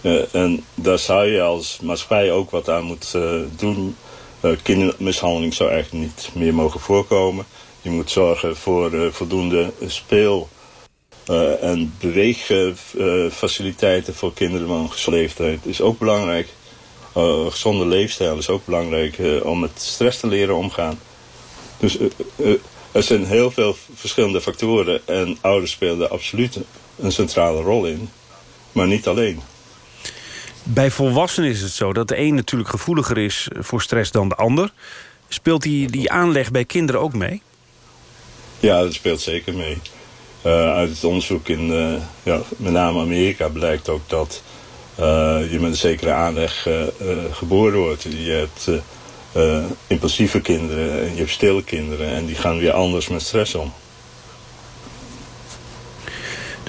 Uh, en daar zou je als maatschappij ook wat aan moeten uh, doen. Uh, kindermishandeling zou eigenlijk niet meer mogen voorkomen. Je moet zorgen voor voldoende speel- en beweegfaciliteiten voor kinderen van een leeftijd. is ook belangrijk. Uh, gezonde leefstijl is ook belangrijk uh, om met stress te leren omgaan. Dus er zijn heel veel verschillende factoren en ouders spelen daar absoluut een centrale rol in. Maar niet alleen. Bij volwassenen is het zo dat de een natuurlijk gevoeliger is voor stress dan de ander. Speelt die, die aanleg bij kinderen ook mee? Ja, dat speelt zeker mee. Uit het onderzoek in ja, met name Amerika blijkt ook dat uh, je met een zekere aanleg geboren wordt. Je hebt impulsieve kinderen en je hebt stille kinderen. En die gaan weer anders met stress om.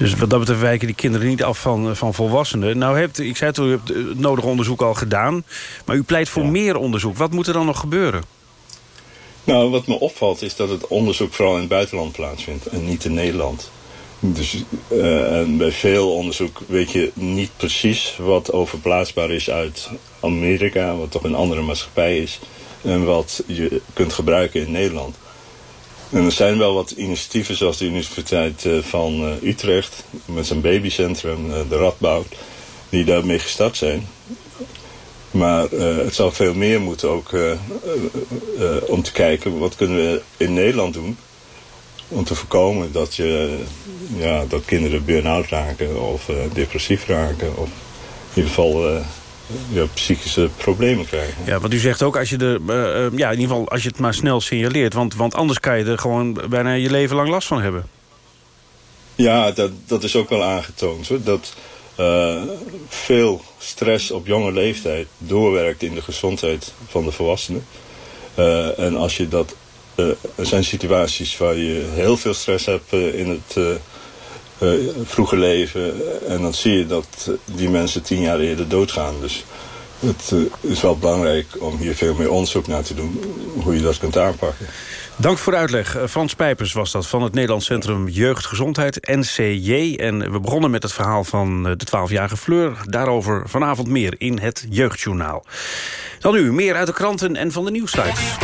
Dus wat dat betreft wijken die kinderen niet af van, van volwassenen. Nou hebt, ik zei het al, u hebt het nodige onderzoek al gedaan. Maar u pleit voor ja. meer onderzoek. Wat moet er dan nog gebeuren? Nou, wat me opvalt is dat het onderzoek vooral in het buitenland plaatsvindt. En niet in Nederland. Dus uh, en bij veel onderzoek weet je niet precies wat overplaatsbaar is uit Amerika, wat toch een andere maatschappij is, en wat je kunt gebruiken in Nederland. En er zijn wel wat initiatieven zoals de Universiteit van uh, Utrecht, met zijn babycentrum, de Radboud, die daarmee gestart zijn. Maar het zal veel meer moeten ook om te kijken wat kunnen we in Nederland doen om te voorkomen dat, je, ja, dat kinderen burn-out raken of depressief raken. Of in ieder geval ja, psychische problemen krijgen. Ja, want u zegt ook als je, de, eh, eh, ja, in ieder geval als je het maar snel signaleert. Want, want anders kan je er gewoon bijna je leven lang last van hebben. Ja, dat, dat is ook wel aangetoond. Hoor. Dat eh, veel stress op jonge leeftijd doorwerkt in de gezondheid van de volwassenen. Eh, en als je dat... eh, er zijn situaties waar je heel veel stress hebt in het vroege leven. En dan zie je dat die mensen tien jaar eerder doodgaan. Dus het is wel belangrijk om hier veel meer onderzoek naar te doen. Hoe je dat kunt aanpakken. Dank voor de uitleg. Eh, Frans Pijpers was dat van het Nederlands Centrum Jeugdgezondheid, NCJ. En we begonnen met het verhaal van eh, de 12-jarige Fleur. Daarover vanavond meer in het Jeugdjournaal. Dan nu meer uit de kranten en van de nieuwsites.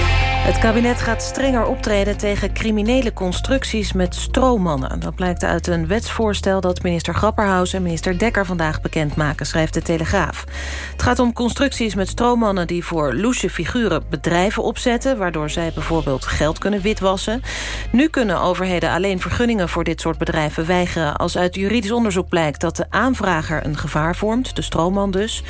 Het kabinet gaat strenger optreden tegen criminele constructies met stroommannen. Dat blijkt uit een wetsvoorstel dat minister Grapperhaus en minister Dekker vandaag bekendmaken, schrijft de Telegraaf. Het gaat om constructies met stroommannen die voor loesje figuren bedrijven opzetten, waardoor zij bijvoorbeeld geld kunnen witwassen. Nu kunnen overheden alleen vergunningen voor dit soort bedrijven weigeren als uit juridisch onderzoek blijkt dat de aanvrager een gevaar vormt, de stroomman dus.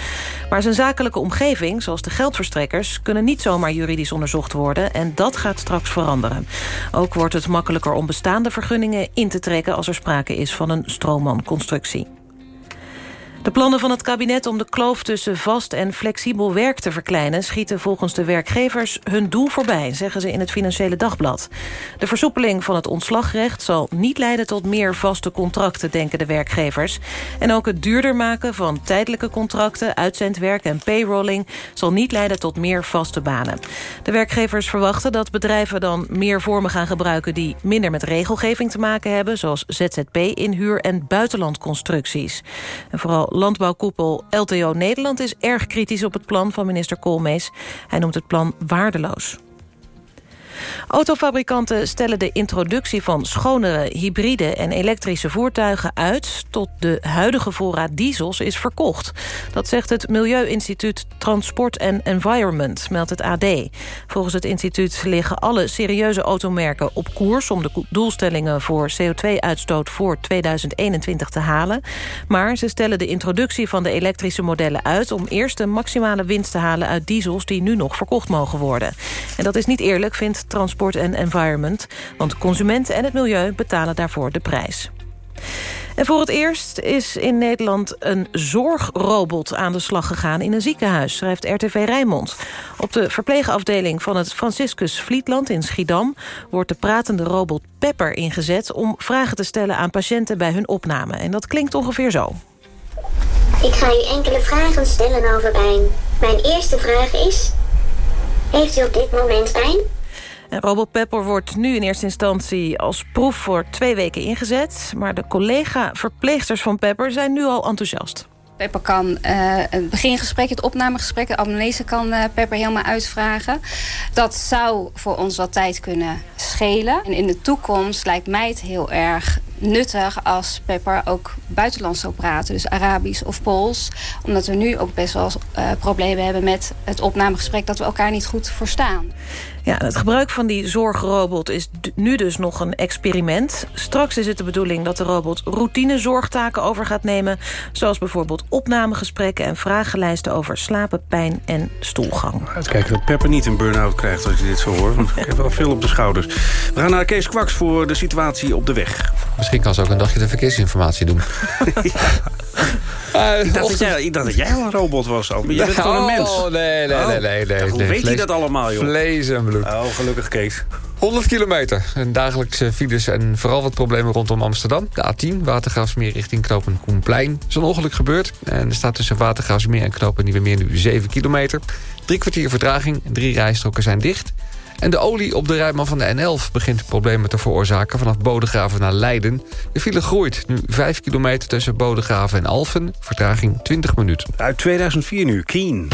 Maar zijn zakelijke omgeving, zoals de geldverstrekkers, kunnen niet zomaar juridisch onderzocht worden en dat gaat straks veranderen. Ook wordt het makkelijker om bestaande vergunningen in te trekken... als er sprake is van een stroommanconstructie. De plannen van het kabinet om de kloof tussen vast en flexibel werk te verkleinen... schieten volgens de werkgevers hun doel voorbij, zeggen ze in het Financiële Dagblad. De versoepeling van het ontslagrecht zal niet leiden tot meer vaste contracten, denken de werkgevers. En ook het duurder maken van tijdelijke contracten, uitzendwerk en payrolling... zal niet leiden tot meer vaste banen. De werkgevers verwachten dat bedrijven dan meer vormen gaan gebruiken... die minder met regelgeving te maken hebben, zoals ZZP-inhuur en buitenlandconstructies. En vooral landbouwkoepel LTO Nederland is erg kritisch op het plan van minister Koolmees. Hij noemt het plan waardeloos. Autofabrikanten stellen de introductie van schonere hybride en elektrische voertuigen uit tot de huidige voorraad diesels is verkocht. Dat zegt het Milieuinstituut Transport and Environment, meldt het AD. Volgens het instituut liggen alle serieuze automerken op koers om de doelstellingen voor CO2-uitstoot voor 2021 te halen. Maar ze stellen de introductie van de elektrische modellen uit om eerst de maximale winst te halen uit diesels die nu nog verkocht mogen worden. En dat is niet eerlijk, vindt Transport and Environment. Want consumenten en het milieu betalen daarvoor de prijs. En voor het eerst is in Nederland een zorgrobot aan de slag gegaan in een ziekenhuis, schrijft RTV Rijnmond. Op de verpleegafdeling van het Franciscus Vlietland in Schiedam wordt de pratende robot Pepper ingezet om vragen te stellen aan patiënten bij hun opname. En dat klinkt ongeveer zo. Ik ga u enkele vragen stellen over pijn. Mijn eerste vraag is... Heeft u op dit moment pijn? En Robot Pepper wordt nu in eerste instantie als proef voor twee weken ingezet. Maar de collega-verpleegsters van Pepper zijn nu al enthousiast. Pepper kan eh, het begingesprek, het opnamegesprek, de amnese kan uh, Pepper helemaal uitvragen. Dat zou voor ons wat tijd kunnen schelen. En in de toekomst lijkt mij het heel erg nuttig als Pepper ook buitenlands zou praten. Dus Arabisch of Pools. Omdat we nu ook best wel uh, problemen hebben met het opnamegesprek... dat we elkaar niet goed verstaan. Ja, het gebruik van die zorgrobot is nu dus nog een experiment. Straks is het de bedoeling dat de robot routinezorgtaken over gaat nemen... zoals bijvoorbeeld opnamegesprekken en vragenlijsten over slapen, pijn en stoelgang. Kijken dat Pepper niet een burn-out krijgt als je dit zo hoort. Want ik heb wel veel op de schouders. We gaan naar Kees Kwaks voor de situatie op de weg. Misschien kan ze ook een dagje de verkeersinformatie doen. Uh, ik, dacht dat jij, ik dacht dat jij een robot was. Maar je bent gewoon een mens. Oh, nee, nee, nee. nee, nee, Hoe nee. weet hij dat allemaal, joh? Vlees en bloed. Oh, gelukkig, Kees. 100 kilometer. Een dagelijkse files en vooral wat problemen rondom Amsterdam. De A10, Watergraafsmeer richting knopen Koenplein. Zo'n ongeluk gebeurd. En er staat tussen Watergraafsmeer en knopen Nieuwe Meer nu 7 kilometer. Drie kwartier vertraging. Drie rijstroken zijn dicht. En de olie op de Rijman van de N11 begint problemen te veroorzaken... vanaf Bodegraven naar Leiden. De file groeit nu 5 kilometer tussen Bodegraven en Alphen. Vertraging 20 minuten. Uit 2004 nu, Keen.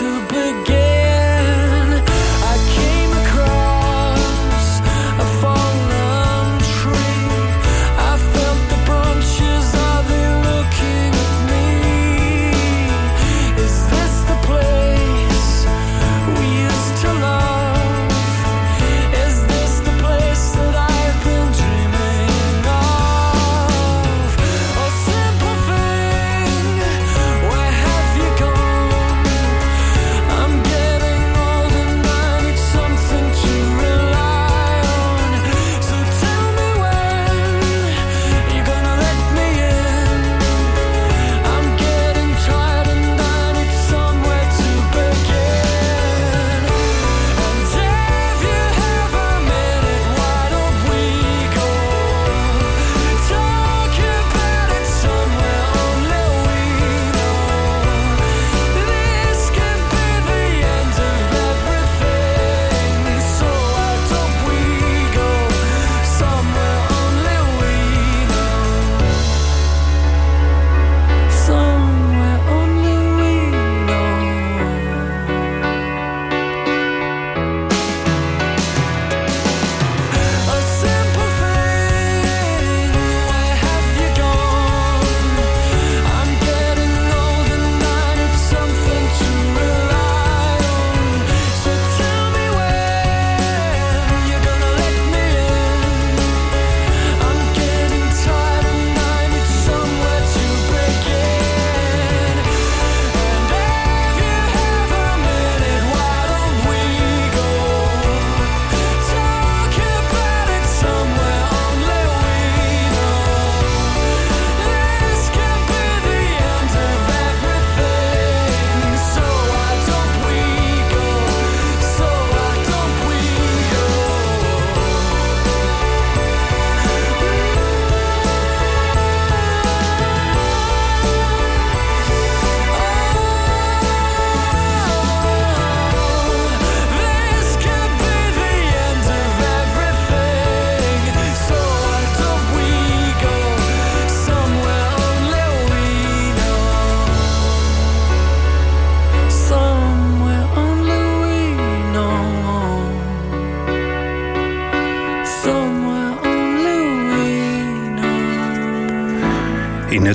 To begin.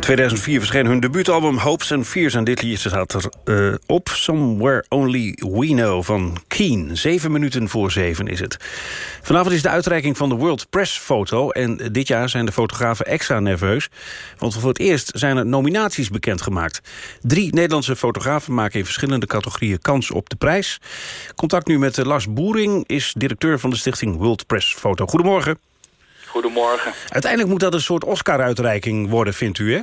2004 verscheen hun debuutalbum Hopes and Fears... en dit liedje staat er eh, op Somewhere Only We Know van Keen. Zeven minuten voor zeven is het. Vanavond is de uitreiking van de World Press Foto... en dit jaar zijn de fotografen extra nerveus... want voor het eerst zijn er nominaties bekendgemaakt. Drie Nederlandse fotografen maken in verschillende categorieën kans op de prijs. Contact nu met Lars Boering, is directeur van de stichting World Press Foto. Goedemorgen. Goedemorgen. Uiteindelijk moet dat een soort Oscar-uitreiking worden, vindt u, hè?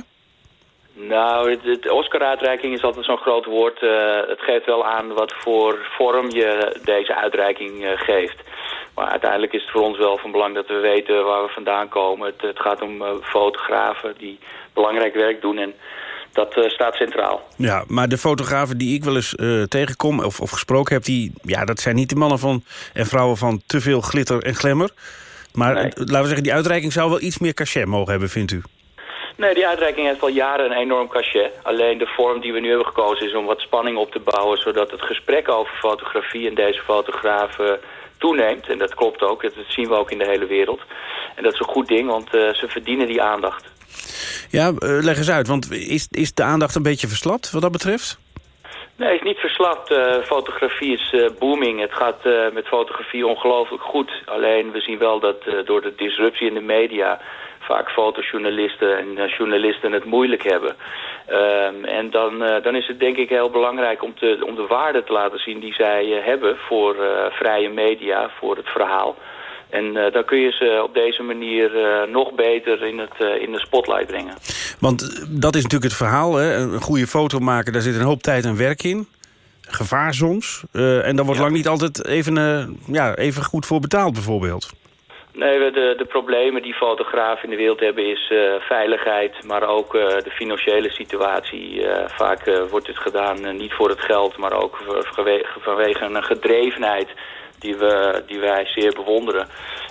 Nou, het, het Oscar-uitreiking is altijd zo'n groot woord. Eh, het geeft wel aan wat voor vorm je deze uitreiking eh, geeft. Maar uiteindelijk is het voor ons wel van belang dat we weten waar we vandaan komen. Het, het gaat om eh, fotografen die belangrijk werk doen en dat staat centraal. Ja, maar de fotografen die ik wel eens tegenkom of, of gesproken heb... Die, ja, dat zijn niet de mannen van, en vrouwen van te veel glitter en glamour. Maar laten we zeggen, die uitreiking zou wel iets meer cachet mogen hebben, vindt u? Nee, die uitreiking heeft al jaren een enorm cachet. Alleen de vorm die we nu hebben gekozen is om wat spanning op te bouwen... zodat het gesprek over fotografie en deze fotografen toeneemt. En dat klopt ook, dat zien we ook in de hele wereld. En dat is een goed ding, want eh, ze verdienen die aandacht. Ja, eh, leg eens uit, want is, is de aandacht een beetje verslapt wat dat betreft? Nee, het is niet verslapt. Eh, fotografie is booming. Het gaat met fotografie ongelooflijk goed. Alleen we zien wel dat door de disruptie in de media... vaak fotojournalisten en eh, journalisten het moeilijk hebben. Ehm, en dan, eh, dan is het denk ik heel belangrijk om, te, om de waarde te laten zien... die zij eh, hebben voor vrije media, voor het verhaal... En dan kun je ze op deze manier nog beter in, het, in de spotlight brengen. Want dat is natuurlijk het verhaal. Hè? Een goede foto maken, daar zit een hoop tijd en werk in. Gevaar soms. En daar wordt lang niet altijd even, ja, even goed voor betaald bijvoorbeeld. Nee, de, de problemen die fotografen in de wereld hebben is eh, veiligheid, maar ook eh, de financiële situatie. Eh, vaak wordt dit gedaan niet voor het geld, maar ook vanwege, een gedrevenheid die, we, die wij zeer bewonderen.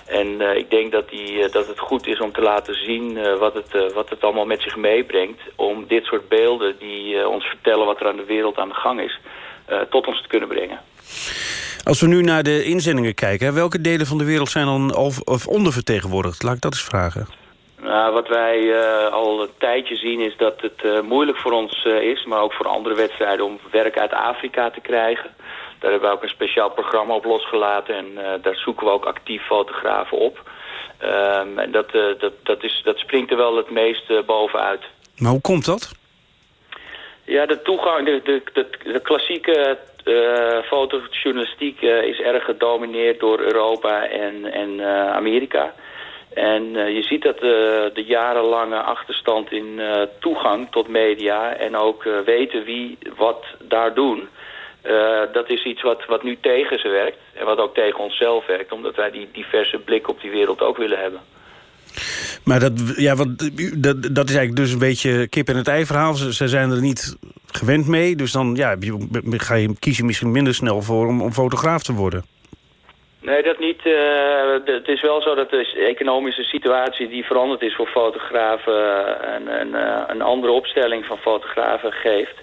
En ik denk dat, die, dat het goed is om te laten zien wat, het, wat het allemaal met zich meebrengt. Om dit soort beelden die ons vertellen wat er aan de wereld aan de gang is, tot ons te kunnen brengen. Als we nu naar de inzendingen kijken... welke delen van de wereld zijn dan of, of ondervertegenwoordigd? Laat ik dat eens vragen. Nou, wat wij eh, al een tijdje zien is dat het eh, moeilijk voor ons eh, is, maar ook voor andere wedstrijden, om werk uit Afrika te krijgen. Daar hebben we ook een speciaal programma op losgelaten en daar zoeken we ook actief fotografen op. Ehm, en dat, dat, dat, is, dat springt er wel het meest bovenuit. Maar hoe komt dat? Ja, de toegang, de, de, de, de klassieke eh, fotojournalistiek eh, is erg gedomineerd door Europa en, en eh, Amerika. En je ziet dat de, de jarenlange achterstand in toegang tot media en ook weten wie wat daar doen, dat is iets wat, wat nu tegen ze werkt en wat ook tegen onszelf werkt, omdat wij die diverse blik op die wereld ook willen hebben. Maar dat, ja, wat, dat, dat is eigenlijk dus een beetje kip en het ei verhaal. Ze, zijn er niet gewend mee. Dus dan ja, ga je, misschien minder snel voor om, fotograaf te worden. Nee, dat niet. eh, het is wel zo dat de economische situatie die veranderd is voor fotografen eh, een, een, eh, een andere opstelling van fotografen geeft.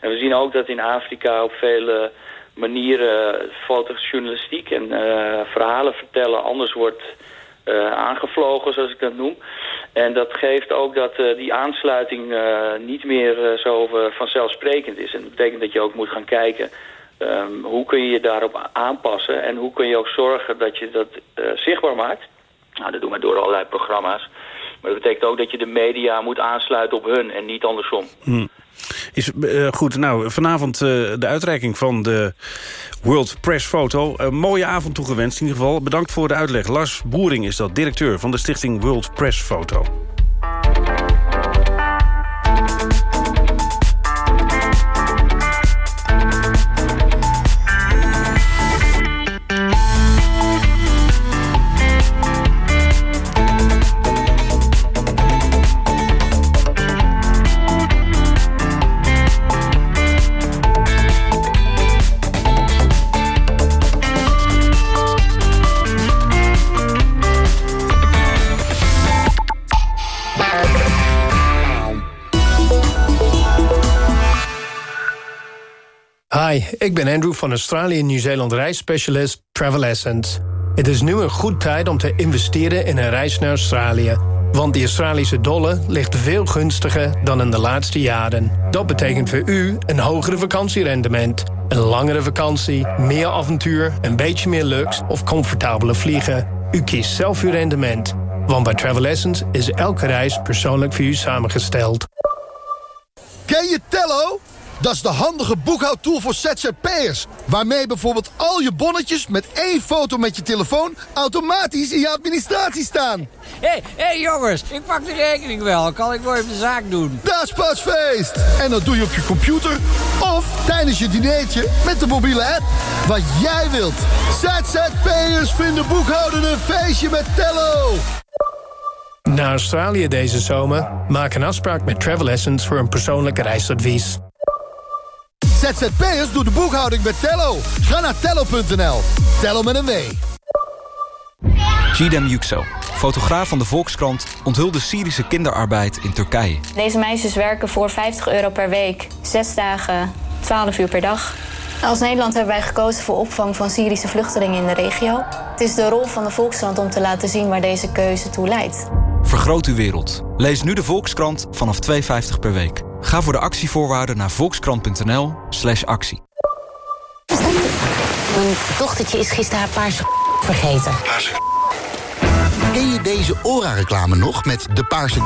En we zien ook dat in Afrika op vele manieren fotojournalistiek en verhalen vertellen anders wordt eh, aangevlogen, zoals ik dat noem. En dat geeft ook dat eh, die aansluiting eh, niet meer zo vanzelfsprekend is. En dat betekent dat je ook moet gaan kijken Ehm, hoe kun je je daarop aanpassen en hoe kun je ook zorgen dat je dat zichtbaar maakt? Nou, dat doen we door allerlei programma's. Maar dat betekent ook dat je de media moet aansluiten op hun en niet andersom. Hm. Is, eh, goed, nou, vanavond eh, de uitreiking van de World Press Photo. Een mooie avond toegewenst in ieder geval. Bedankt voor de uitleg. Lars Boering is dat, directeur van de stichting World Press Photo. Hi, ik ben Andrew van Australië Nieuw-Zeeland reisspecialist Travel Essence. Het is nu een goed tijd om te investeren in een reis naar Australië. Want de Australische dollar ligt veel gunstiger dan in de laatste jaren. Dat betekent voor u een hogere vakantierendement. Een langere vakantie, meer avontuur, een beetje meer luxe of comfortabele vliegen. U kiest zelf uw rendement. Want bij Travel Essence is elke reis persoonlijk voor u samengesteld. Ken je Tello? Dat is de handige boekhoudtool voor ZZP'ers. Waarmee bijvoorbeeld al je bonnetjes met één foto met je telefoon... automatisch in je administratie staan. Hé, hey, hey jongens, ik pak de rekening wel. Kan ik mooi mijn zaak doen? Dat is pas feest. En dat doe je op je computer of tijdens je dinertje met de mobiele app. Wat jij wilt. ZZP'ers vinden boekhouden een feestje met Tello. Naar Australië deze zomer? Maak een afspraak met Travel Essence voor een persoonlijk reisadvies. ZZP'ers doen de boekhouding met Tello. Ga naar tello.nl. Tello met een W. Gidem Yüksel, fotograaf van de Volkskrant... onthulde Syrische kinderarbeid in Turkije. Deze meisjes werken voor 50 euro per week, zes dagen, 12 uur per dag. Als Nederland hebben wij gekozen voor opvang van Syrische vluchtelingen in de regio. Het is de rol van de Volkskrant om te laten zien waar deze keuze toe leidt. Vergroot uw wereld. Lees nu de Volkskrant vanaf 2,50 per week. Ga voor de actievoorwaarden naar volkskrant.nl slash actie. Mijn dochtertje is gisteren haar paarse vergeten. Ken je deze ORA-reclame nog met de paarse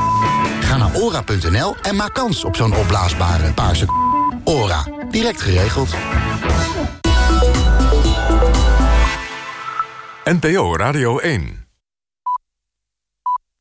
Ga naar ora.nl en maak kans op zo'n opblaasbare paarse ORA. Direct geregeld. NPO Radio 1